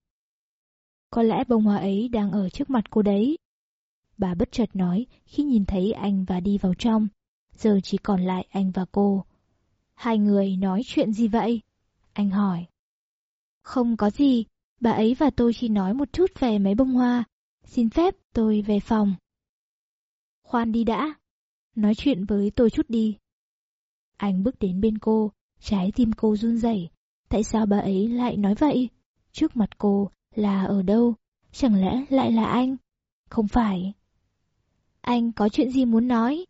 Có lẽ bông hoa ấy đang ở trước mặt cô đấy. Bà bất chợt nói khi nhìn thấy anh và đi vào trong. Giờ chỉ còn lại anh và cô. Hai người nói chuyện gì vậy? Anh hỏi. Không có gì, bà ấy và tôi chỉ nói một chút về mấy bông hoa. Xin phép tôi về phòng. Khoan đi đã. Nói chuyện với tôi chút đi. Anh bước đến bên cô, trái tim cô run rẩy. Tại sao bà ấy lại nói vậy? Trước mặt cô là ở đâu? Chẳng lẽ lại là anh? Không phải. Anh có chuyện gì muốn nói?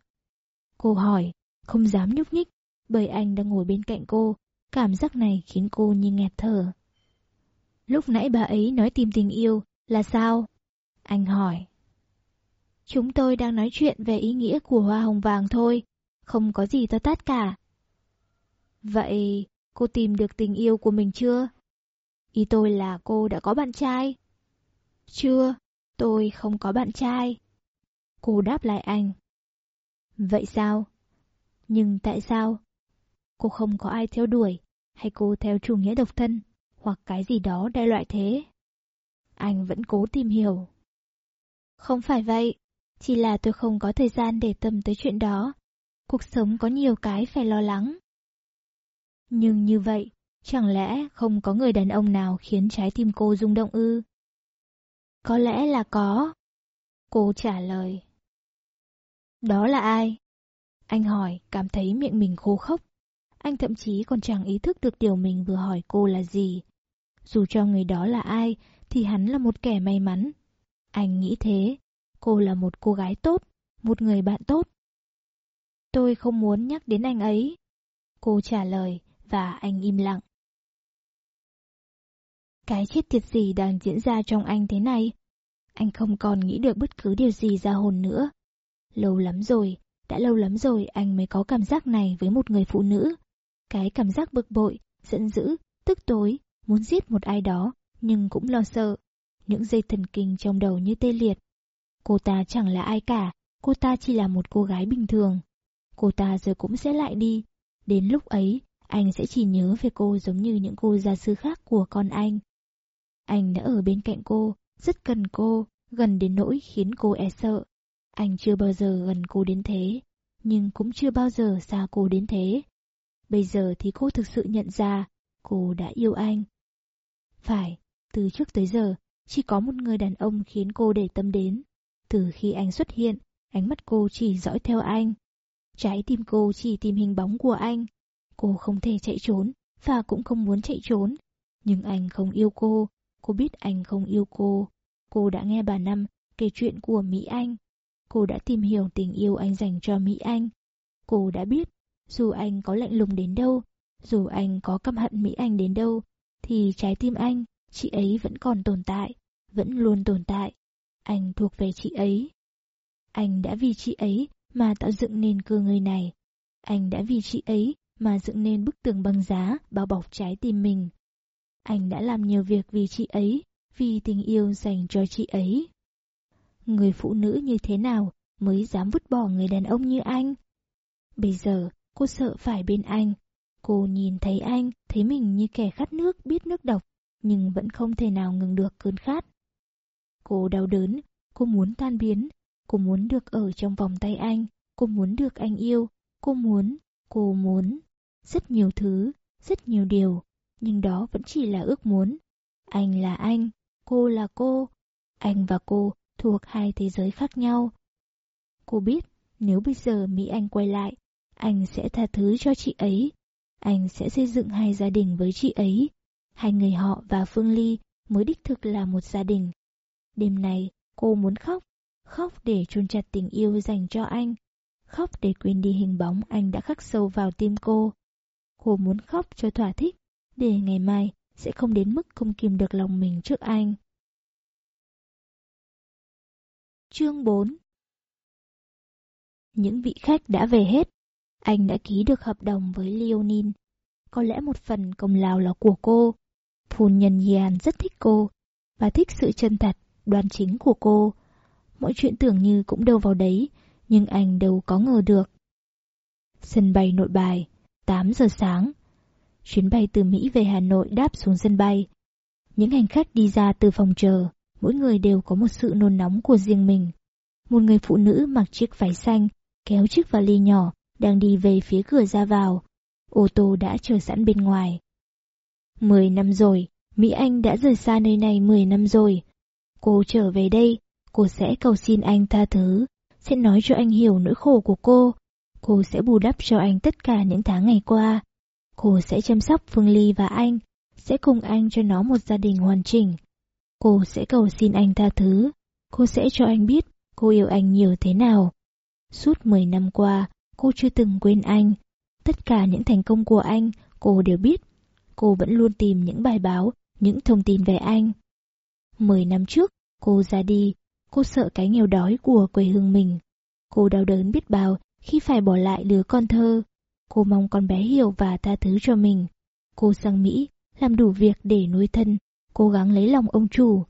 Cô hỏi, không dám nhúc nhích, bởi anh đang ngồi bên cạnh cô. Cảm giác này khiến cô như nghẹt thở. Lúc nãy bà ấy nói tìm tình yêu, là sao? Anh hỏi. Chúng tôi đang nói chuyện về ý nghĩa của hoa hồng vàng thôi, không có gì to tát cả. Vậy, cô tìm được tình yêu của mình chưa? Ý tôi là cô đã có bạn trai. Chưa, tôi không có bạn trai. Cô đáp lại anh. Vậy sao? Nhưng tại sao? Cô không có ai theo đuổi, hay cô theo chủ nghĩa độc thân, hoặc cái gì đó đại loại thế? Anh vẫn cố tìm hiểu. Không phải vậy, chỉ là tôi không có thời gian để tâm tới chuyện đó. Cuộc sống có nhiều cái phải lo lắng. Nhưng như vậy, chẳng lẽ không có người đàn ông nào khiến trái tim cô rung động ư? Có lẽ là có. Cô trả lời. Đó là ai? Anh hỏi, cảm thấy miệng mình khô khốc. Anh thậm chí còn chẳng ý thức được điều mình vừa hỏi cô là gì. Dù cho người đó là ai, thì hắn là một kẻ may mắn. Anh nghĩ thế. Cô là một cô gái tốt, một người bạn tốt. Tôi không muốn nhắc đến anh ấy. Cô trả lời, và anh im lặng. Cái chết tiệt gì đang diễn ra trong anh thế này? Anh không còn nghĩ được bất cứ điều gì ra hồn nữa. Lâu lắm rồi, đã lâu lắm rồi anh mới có cảm giác này với một người phụ nữ. Cái cảm giác bực bội, giận dữ, tức tối, muốn giết một ai đó, nhưng cũng lo sợ. Những dây thần kinh trong đầu như tê liệt. Cô ta chẳng là ai cả, cô ta chỉ là một cô gái bình thường. Cô ta giờ cũng sẽ lại đi. Đến lúc ấy, anh sẽ chỉ nhớ về cô giống như những cô gia sư khác của con anh. Anh đã ở bên cạnh cô, rất cần cô, gần đến nỗi khiến cô e sợ. Anh chưa bao giờ gần cô đến thế, nhưng cũng chưa bao giờ xa cô đến thế. Bây giờ thì cô thực sự nhận ra, cô đã yêu anh. Phải, từ trước tới giờ, chỉ có một người đàn ông khiến cô để tâm đến. Từ khi anh xuất hiện, ánh mắt cô chỉ dõi theo anh. Trái tim cô chỉ tìm hình bóng của anh. Cô không thể chạy trốn, và cũng không muốn chạy trốn. Nhưng anh không yêu cô, cô biết anh không yêu cô. Cô đã nghe bà Năm kể chuyện của Mỹ Anh. Cô đã tìm hiểu tình yêu anh dành cho Mỹ Anh. Cô đã biết, dù anh có lạnh lùng đến đâu, dù anh có căm hận Mỹ Anh đến đâu, thì trái tim anh, chị ấy vẫn còn tồn tại, vẫn luôn tồn tại. Anh thuộc về chị ấy. Anh đã vì chị ấy mà tạo dựng nên cơ ngơi này. Anh đã vì chị ấy mà dựng nên bức tường băng giá bao bọc trái tim mình. Anh đã làm nhiều việc vì chị ấy, vì tình yêu dành cho chị ấy. Người phụ nữ như thế nào mới dám vứt bỏ người đàn ông như anh? Bây giờ, cô sợ phải bên anh. Cô nhìn thấy anh, thấy mình như kẻ khát nước biết nước độc, nhưng vẫn không thể nào ngừng được cơn khát. Cô đau đớn, cô muốn tan biến, cô muốn được ở trong vòng tay anh, cô muốn được anh yêu, cô muốn, cô muốn. Rất nhiều thứ, rất nhiều điều, nhưng đó vẫn chỉ là ước muốn. Anh là anh, cô là cô, anh và cô thuộc hai thế giới khác nhau. Cô biết nếu bây giờ Mỹ Anh quay lại, anh sẽ tha thứ cho chị ấy. Anh sẽ xây dựng hai gia đình với chị ấy. Hai người họ và Phương Ly mới đích thực là một gia đình. Đêm này, cô muốn khóc, khóc để chôn chặt tình yêu dành cho anh, khóc để quên đi hình bóng anh đã khắc sâu vào tim cô. Cô muốn khóc cho thỏa thích, để ngày mai sẽ không đến mức không kìm được lòng mình trước anh. Chương 4 Những vị khách đã về hết. Anh đã ký được hợp đồng với Leonin. Có lẽ một phần công lao là của cô. Phu nhân Yan rất thích cô, và thích sự chân thật, đoan chính của cô. Mọi chuyện tưởng như cũng đâu vào đấy, nhưng anh đâu có ngờ được. Sân bay nội bài, 8 giờ sáng. Chuyến bay từ Mỹ về Hà Nội đáp xuống sân bay. Những hành khách đi ra từ phòng chờ, mỗi người đều có một sự nôn nóng của riêng mình. Một người phụ nữ mặc chiếc váy xanh, kéo chiếc vali nhỏ, đang đi về phía cửa ra vào. ô tô đã chờ sẵn bên ngoài. Mười năm rồi, Mỹ Anh đã rời xa nơi này mười năm rồi. Cô trở về đây, cô sẽ cầu xin anh tha thứ, sẽ nói cho anh hiểu nỗi khổ của cô. Cô sẽ bù đắp cho anh tất cả những tháng ngày qua. Cô sẽ chăm sóc Phương Ly và anh, sẽ cùng anh cho nó một gia đình hoàn chỉnh. Cô sẽ cầu xin anh tha thứ, cô sẽ cho anh biết cô yêu anh nhiều thế nào. Suốt 10 năm qua, cô chưa từng quên anh. Tất cả những thành công của anh, cô đều biết. Cô vẫn luôn tìm những bài báo, những thông tin về anh. 10 năm trước, cô ra đi, cô sợ cái nghèo đói của quê hương mình. Cô đau đớn biết bao khi phải bỏ lại đứa con thơ. Cô mong con bé hiểu và tha thứ cho mình. Cô sang Mỹ, làm đủ việc để nuôi thân, cố gắng lấy lòng ông chủ.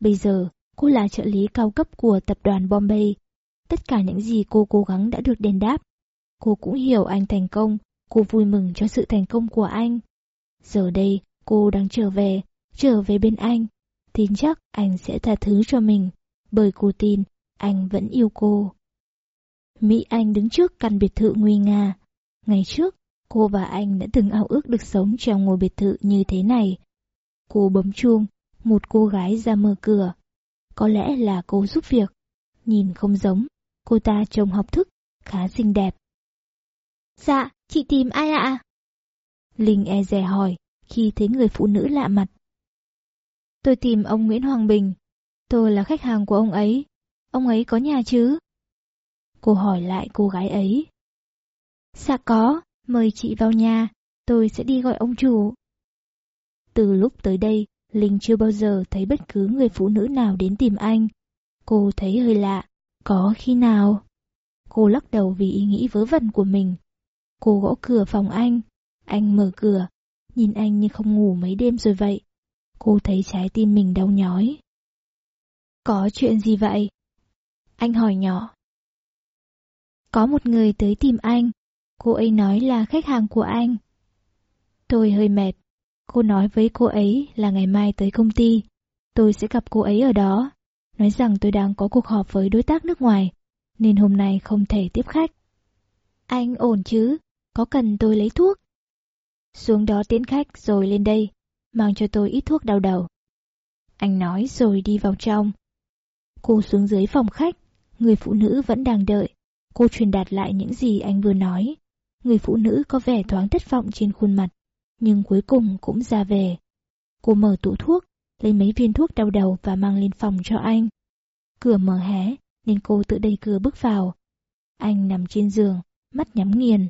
Bây giờ, cô là trợ lý cao cấp của tập đoàn Bombay. Tất cả những gì cô cố gắng đã được đền đáp. Cô cũng hiểu anh thành công, cô vui mừng cho sự thành công của anh. Giờ đây, cô đang trở về, trở về bên anh. Tin chắc anh sẽ tha thứ cho mình, bởi cô tin anh vẫn yêu cô. Mỹ Anh đứng trước căn biệt thự nguy nga. Ngày trước, cô và anh đã từng ao ước được sống trong ngôi biệt thự như thế này. Cô bấm chuông, một cô gái ra mở cửa. Có lẽ là cô giúp việc. Nhìn không giống, cô ta trông học thức, khá xinh đẹp. Dạ, chị tìm ai ạ? Linh e dè hỏi khi thấy người phụ nữ lạ mặt. Tôi tìm ông Nguyễn Hoàng Bình. Tôi là khách hàng của ông ấy. Ông ấy có nhà chứ? Cô hỏi lại cô gái ấy. Dạ có, mời chị vào nhà, tôi sẽ đi gọi ông chủ. Từ lúc tới đây, Linh chưa bao giờ thấy bất cứ người phụ nữ nào đến tìm anh. Cô thấy hơi lạ, có khi nào? Cô lắc đầu vì ý nghĩ vớ vẩn của mình. Cô gõ cửa phòng anh, anh mở cửa, nhìn anh như không ngủ mấy đêm rồi vậy. Cô thấy trái tim mình đau nhói. Có chuyện gì vậy? Anh hỏi nhỏ. Có một người tới tìm anh, cô ấy nói là khách hàng của anh. Tôi hơi mệt, cô nói với cô ấy là ngày mai tới công ty, tôi sẽ gặp cô ấy ở đó, nói rằng tôi đang có cuộc họp với đối tác nước ngoài, nên hôm nay không thể tiếp khách. Anh ổn chứ, có cần tôi lấy thuốc? Xuống đó tiễn khách rồi lên đây, mang cho tôi ít thuốc đau đầu. Anh nói rồi đi vào trong. Cô xuống dưới phòng khách, người phụ nữ vẫn đang đợi. Cô truyền đạt lại những gì anh vừa nói. Người phụ nữ có vẻ thoáng thất vọng trên khuôn mặt, nhưng cuối cùng cũng ra về. Cô mở tủ thuốc, lấy mấy viên thuốc đau đầu và mang lên phòng cho anh. Cửa mở hé, nên cô tự đẩy cửa bước vào. Anh nằm trên giường, mắt nhắm nghiền.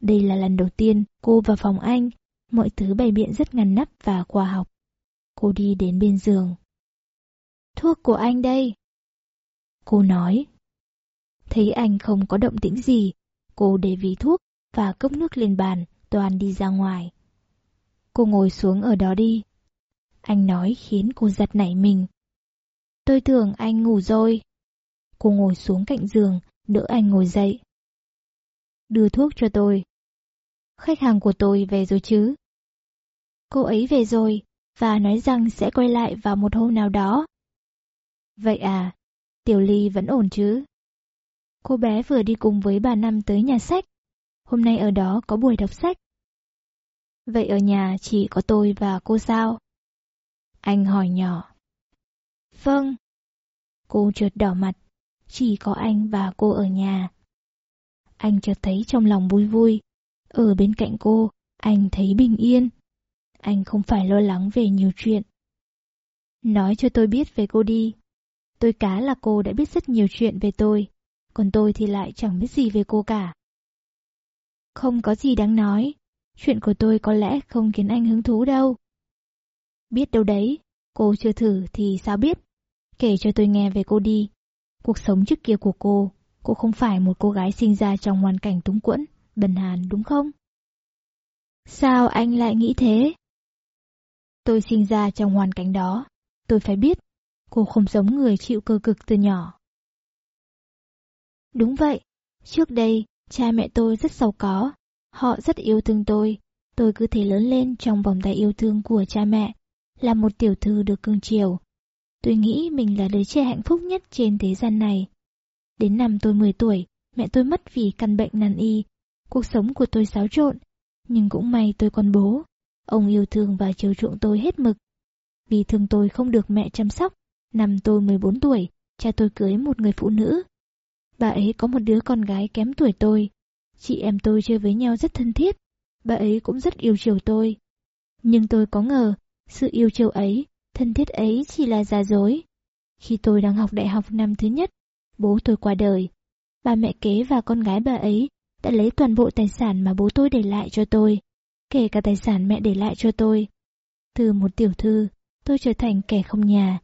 Đây là lần đầu tiên cô vào phòng anh, mọi thứ bày biện rất ngăn nắp và khoa học. Cô đi đến bên giường. Thuốc của anh đây. Cô nói. Thấy anh không có động tĩnh gì, cô để ví thuốc và cốc nước lên bàn, toàn đi ra ngoài. Cô ngồi xuống ở đó đi. Anh nói khiến cô giật nảy mình. Tôi tưởng anh ngủ rồi. Cô ngồi xuống cạnh giường, đỡ anh ngồi dậy. Đưa thuốc cho tôi. Khách hàng của tôi về rồi chứ? Cô ấy về rồi, và nói rằng sẽ quay lại vào một hôm nào đó. Vậy à, Tiểu Ly vẫn ổn chứ? Cô bé vừa đi cùng với bà Năm tới nhà sách. Hôm nay ở đó có buổi đọc sách. Vậy ở nhà chỉ có tôi và cô sao? Anh hỏi nhỏ. Vâng. Cô trượt đỏ mặt. Chỉ có anh và cô ở nhà. Anh chợt thấy trong lòng vui vui. Ở bên cạnh cô, anh thấy bình yên. Anh không phải lo lắng về nhiều chuyện. Nói cho tôi biết về cô đi. Tôi cá là cô đã biết rất nhiều chuyện về tôi, còn tôi thì lại chẳng biết gì về cô cả. Không có gì đáng nói, chuyện của tôi có lẽ không khiến anh hứng thú đâu. Biết đâu đấy, cô chưa thử thì sao biết. Kể cho tôi nghe về cô đi. Cuộc sống trước kia của cô, cô không phải một cô gái sinh ra trong hoàn cảnh túng quẫn, bần hàn đúng không? Sao anh lại nghĩ thế? Tôi sinh ra trong hoàn cảnh đó, tôi phải biết, cô không giống người chịu cơ cực từ nhỏ. Đúng vậy, trước đây, cha mẹ tôi rất giàu có, họ rất yêu thương tôi, tôi cứ thế lớn lên trong vòng tay yêu thương của cha mẹ, là một tiểu thư được cưng chiều. Tôi nghĩ mình là đứa trẻ hạnh phúc nhất trên thế gian này. Đến năm tôi 10 tuổi, mẹ tôi mất vì căn bệnh nan y, cuộc sống của tôi xáo trộn, Nhưng cũng may tôi còn bố. Ông yêu thương và chiều chuộng tôi hết mực. Vì thương tôi không được mẹ chăm sóc, năm tôi 14 tuổi, cha tôi cưới một người phụ nữ. Bà ấy có một đứa con gái kém tuổi tôi. Chị em tôi chơi với nhau rất thân thiết. Bà ấy cũng rất yêu chiều tôi. Nhưng tôi có ngờ, sự yêu chiều ấy, thân thiết ấy chỉ là giả dối. Khi tôi đang học đại học năm thứ nhất, bố tôi qua đời. Bà mẹ kế và con gái bà ấy đã lấy toàn bộ tài sản mà bố tôi để lại cho tôi, kể cả tài sản mẹ để lại cho tôi. Từ một tiểu thư, tôi trở thành kẻ không nhà.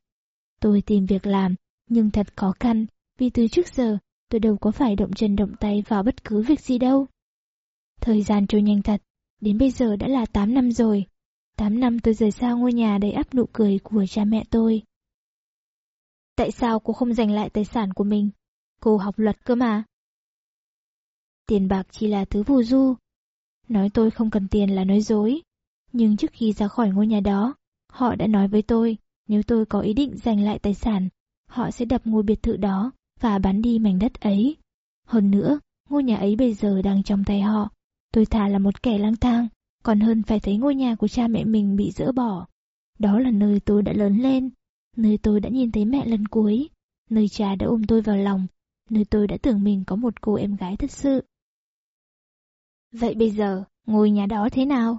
Tôi tìm việc làm, nhưng thật khó khăn, vì từ trước giờ tôi đâu có phải động chân động tay vào bất cứ việc gì đâu. Thời gian trôi nhanh thật, đến bây giờ đã là 8 năm rồi. 8 năm tôi rời xa ngôi nhà đầy áp nụ cười của cha mẹ tôi. Tại sao cô không giành lại tài sản của mình? Cô học luật cơ mà. Tiền bạc chỉ là thứ phù du. Nói tôi không cần tiền là nói dối. Nhưng trước khi ra khỏi ngôi nhà đó, họ đã nói với tôi nếu tôi có ý định giành lại tài sản, họ sẽ đập ngôi biệt thự đó và bán đi mảnh đất ấy. Hơn nữa, ngôi nhà ấy bây giờ đang trong tay họ. Tôi thà là một kẻ lang thang, còn hơn phải thấy ngôi nhà của cha mẹ mình bị dỡ bỏ. Đó là nơi tôi đã lớn lên, nơi tôi đã nhìn thấy mẹ lần cuối, nơi cha đã ôm tôi vào lòng, nơi tôi đã tưởng mình có một cô em gái thật sự. Vậy bây giờ, ngôi nhà đó thế nào?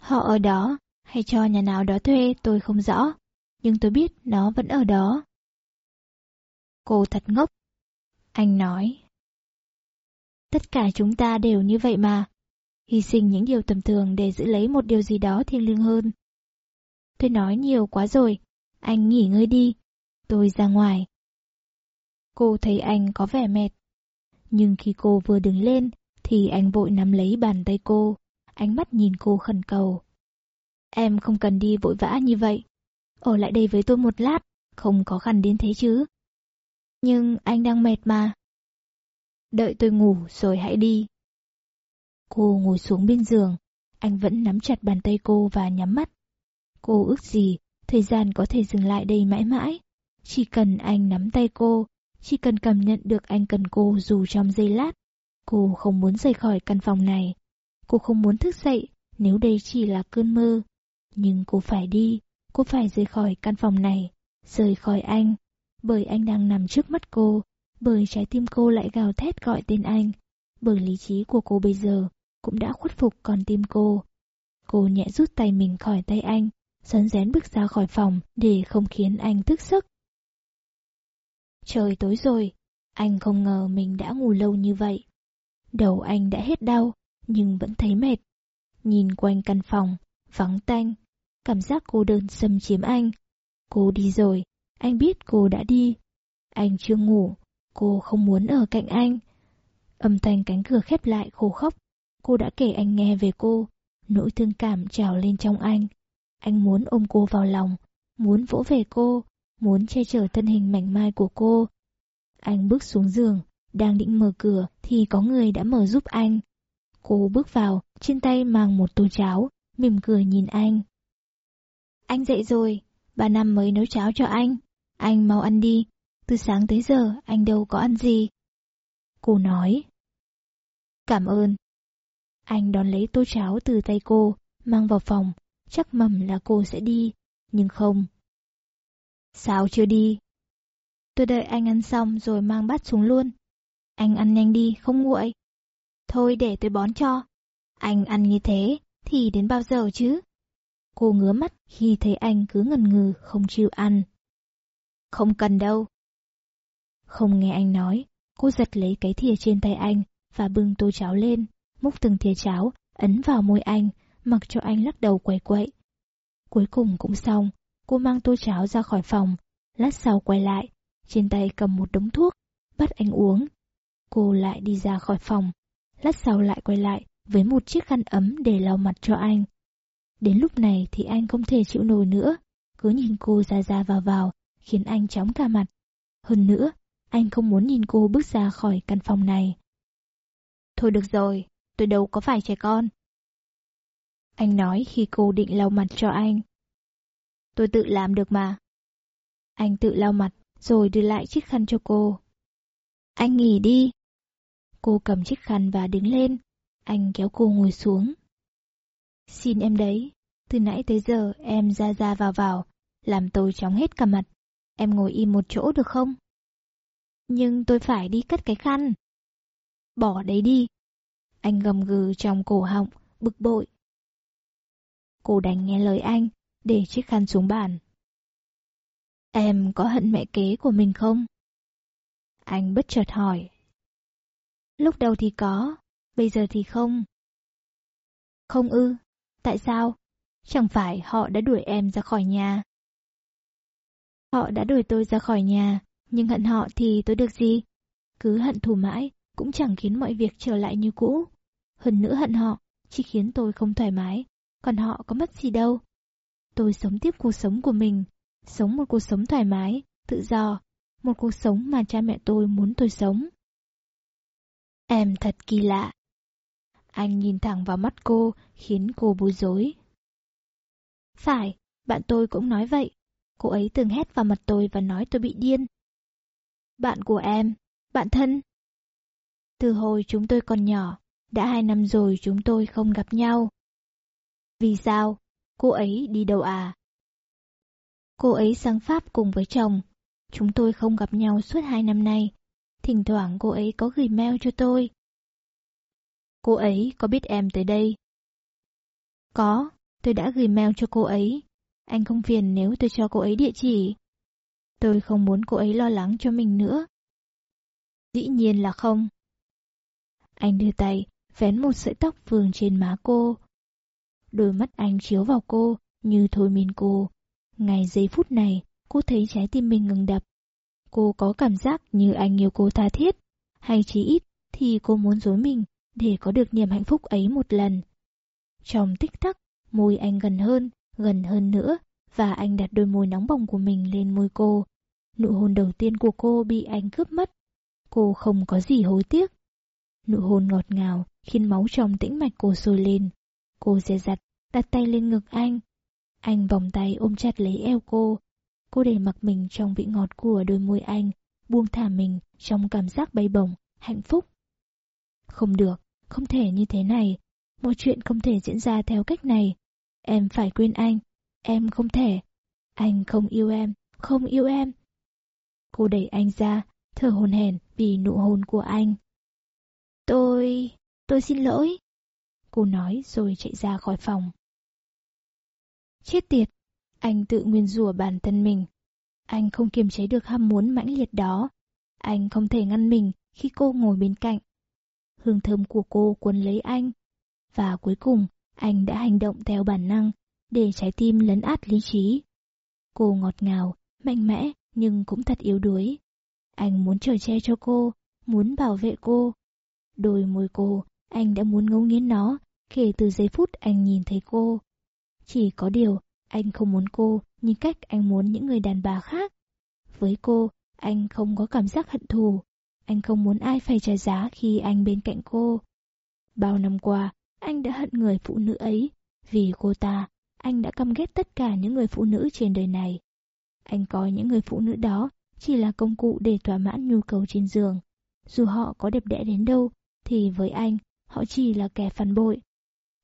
Họ ở đó, hay cho nhà nào đó thuê tôi không rõ, nhưng tôi biết nó vẫn ở đó. Cô thật ngốc. Anh nói. Tất cả chúng ta đều như vậy mà. Hy sinh những điều tầm thường để giữ lấy một điều gì đó thiêng liêng hơn. Tôi nói nhiều quá rồi. Anh nghỉ ngơi đi. Tôi ra ngoài. Cô thấy anh có vẻ mệt. Nhưng khi cô vừa đứng lên, thì anh vội nắm lấy bàn tay cô. Ánh mắt nhìn cô khẩn cầu. Em không cần đi vội vã như vậy. Ở lại đây với tôi một lát, không khó khăn đến thế chứ. Nhưng anh đang mệt mà. Đợi tôi ngủ rồi hãy đi. Cô ngồi xuống bên giường, anh vẫn nắm chặt bàn tay cô và nhắm mắt. Cô ước gì, thời gian có thể dừng lại đây mãi mãi. Chỉ cần anh nắm tay cô, chỉ cần cảm nhận được anh cần cô dù trong giây lát. Cô không muốn rời khỏi căn phòng này. Cô không muốn thức dậy nếu đây chỉ là cơn mơ. Nhưng cô phải đi, cô phải rời khỏi căn phòng này, rời khỏi anh. Bởi anh đang nằm trước mắt cô, bởi trái tim cô lại gào thét gọi tên anh, bởi lý trí của cô bây giờ cũng đã khuất phục con tim cô. Cô nhẹ rút tay mình khỏi tay anh, sấn rén bước ra khỏi phòng để không khiến anh thức giấc. Trời tối rồi, anh không ngờ mình đã ngủ lâu như vậy. Đầu anh đã hết đau, nhưng vẫn thấy mệt. Nhìn quanh căn phòng, vắng tanh, cảm giác cô đơn xâm chiếm anh. Cô đi rồi, anh biết cô đã đi. Anh chưa ngủ, cô không muốn ở cạnh anh. Âm thanh cánh cửa khép lại khô khóc. Cô đã kể anh nghe về cô, nỗi thương cảm trào lên trong anh. Anh muốn ôm cô vào lòng, muốn vỗ về cô, muốn che chở thân hình mảnh mai của cô. Anh bước xuống giường, đang định mở cửa thì có người đã mở giúp anh. Cô bước vào, trên tay mang một tô cháo, mỉm cười nhìn anh. Anh dậy rồi, bà Năm mới nấu cháo cho anh. Anh mau ăn đi, từ sáng tới giờ anh đâu có ăn gì. Cô nói. Cảm ơn. Anh đón lấy tô cháo từ tay cô, mang vào phòng, chắc mầm là cô sẽ đi, nhưng không. Sao chưa đi? Tôi đợi anh ăn xong rồi mang bát xuống luôn. Anh ăn nhanh đi, không nguội. Thôi để tôi bón cho. Anh ăn như thế, thì đến bao giờ chứ? Cô ngứa mắt khi thấy anh cứ ngần ngừ không chịu ăn. Không cần đâu. Không nghe anh nói, cô giật lấy cái thìa trên tay anh và bưng tô cháo lên, múc từng thìa cháo, ấn vào môi anh, mặc cho anh lắc đầu quậy quậy. Cuối cùng cũng xong, cô mang tô cháo ra khỏi phòng, lát sau quay lại, trên tay cầm một đống thuốc, bắt anh uống. Cô lại đi ra khỏi phòng, lát sau lại quay lại với một chiếc khăn ấm để lau mặt cho anh. Đến lúc này thì anh không thể chịu nổi nữa, cứ nhìn cô ra ra vào vào, khiến anh chóng cả mặt. Hơn nữa, anh không muốn nhìn cô bước ra khỏi căn phòng này. Thôi được rồi, tôi đâu có phải trẻ con. Anh nói khi cô định lau mặt cho anh. Tôi tự làm được mà. Anh tự lau mặt, rồi đưa lại chiếc khăn cho cô. Anh nghỉ đi. Cô cầm chiếc khăn và đứng lên. Anh kéo cô ngồi xuống. Xin em đấy, từ nãy tới giờ em ra ra vào vào, làm tôi chóng hết cả mặt. Em ngồi im một chỗ được không? Nhưng tôi phải đi cất cái khăn. Bỏ đấy đi. Anh gầm gừ trong cổ họng, bực bội. Cô đành nghe lời anh, để chiếc khăn xuống bàn. Em có hận mẹ kế của mình không? Anh bất chợt hỏi. Lúc đầu thì có, bây giờ thì không. Không ư, tại sao? Chẳng phải họ đã đuổi em ra khỏi nhà. Họ đã đuổi tôi ra khỏi nhà, nhưng hận họ thì tôi được gì? Cứ hận thù mãi, cũng chẳng khiến mọi việc trở lại như cũ. Hơn nữa hận họ, chỉ khiến tôi không thoải mái, còn họ có mất gì đâu. Tôi sống tiếp cuộc sống của mình, sống một cuộc sống thoải mái, tự do, một cuộc sống mà cha mẹ tôi muốn tôi sống. Em thật kỳ lạ. Anh nhìn thẳng vào mắt cô, khiến cô bối rối. Phải, bạn tôi cũng nói vậy. Cô ấy từng hét vào mặt tôi và nói tôi bị điên. Bạn của em, bạn thân. Từ hồi chúng tôi còn nhỏ, đã hai năm rồi chúng tôi không gặp nhau. Vì sao? Cô ấy đi đâu à? Cô ấy sang Pháp cùng với chồng. Chúng tôi không gặp nhau suốt hai năm nay. Thỉnh thoảng cô ấy có gửi mail cho tôi. Cô ấy có biết em tới đây? Có, tôi đã gửi mail cho cô ấy. Anh không phiền nếu tôi cho cô ấy địa chỉ. Tôi không muốn cô ấy lo lắng cho mình nữa. Dĩ nhiên là không. Anh đưa tay, vén một sợi tóc vương trên má cô. Đôi mắt anh chiếu vào cô, như thôi miên cô. Ngày giây phút này, cô thấy trái tim mình ngừng đập. Cô có cảm giác như anh yêu cô tha thiết, hay chỉ ít thì cô muốn dối mình để có được niềm hạnh phúc ấy một lần. Trong tích tắc, môi anh gần hơn, gần hơn nữa, và anh đặt đôi môi nóng bỏng của mình lên môi cô. Nụ hôn đầu tiên của cô bị anh cướp mất. Cô không có gì hối tiếc. Nụ hôn ngọt ngào khiến máu trong tĩnh mạch cô sôi lên. Cô dè dặt, đặt tay lên ngực anh. Anh vòng tay ôm chặt lấy eo cô. Cô để mặc mình trong vị ngọt của đôi môi anh, buông thả mình trong cảm giác bay bổng, hạnh phúc. Không được, không thể như thế này. Mọi chuyện không thể diễn ra theo cách này. Em phải quên anh. Em không thể. Anh không yêu em, không yêu em. Cô đẩy anh ra, thở hồn hển vì nụ hôn của anh. Tôi... tôi xin lỗi. Cô nói rồi chạy ra khỏi phòng. Chết tiệt, anh tự nguyên rủa bản thân mình. Anh không kiềm chế được ham muốn mãnh liệt đó. Anh không thể ngăn mình khi cô ngồi bên cạnh. Hương thơm của cô cuốn lấy anh. Và cuối cùng, anh đã hành động theo bản năng, để trái tim lấn át lý trí. Cô ngọt ngào, mạnh mẽ, nhưng cũng thật yếu đuối. Anh muốn trở che cho cô, muốn bảo vệ cô. Đôi môi cô, anh đã muốn ngấu nghiến nó, kể từ giây phút anh nhìn thấy cô. Chỉ có điều, anh không muốn cô như cách anh muốn những người đàn bà khác. Với cô, anh không có cảm giác hận thù. Anh không muốn ai phải trả giá khi anh bên cạnh cô. Bao năm qua, anh đã hận người phụ nữ ấy. Vì cô ta, anh đã căm ghét tất cả những người phụ nữ trên đời này. Anh coi những người phụ nữ đó chỉ là công cụ để thỏa mãn nhu cầu trên giường. Dù họ có đẹp đẽ đến đâu, thì với anh, họ chỉ là kẻ phản bội.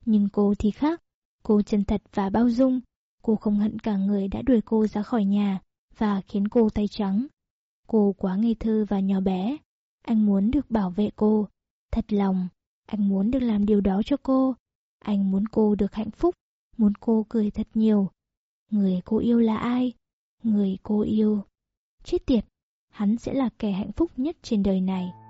Nhưng cô thì khác, cô chân thật và bao dung. Cô không hận cả người đã đuổi cô ra khỏi nhà và khiến cô tay trắng. Cô quá ngây thơ và nhỏ bé. Anh muốn được bảo vệ cô. Thật lòng, anh muốn được làm điều đó cho cô. Anh muốn cô được hạnh phúc, muốn cô cười thật nhiều. Người cô yêu là ai? Người cô yêu. Chết tiệt, hắn sẽ là kẻ hạnh phúc nhất trên đời này.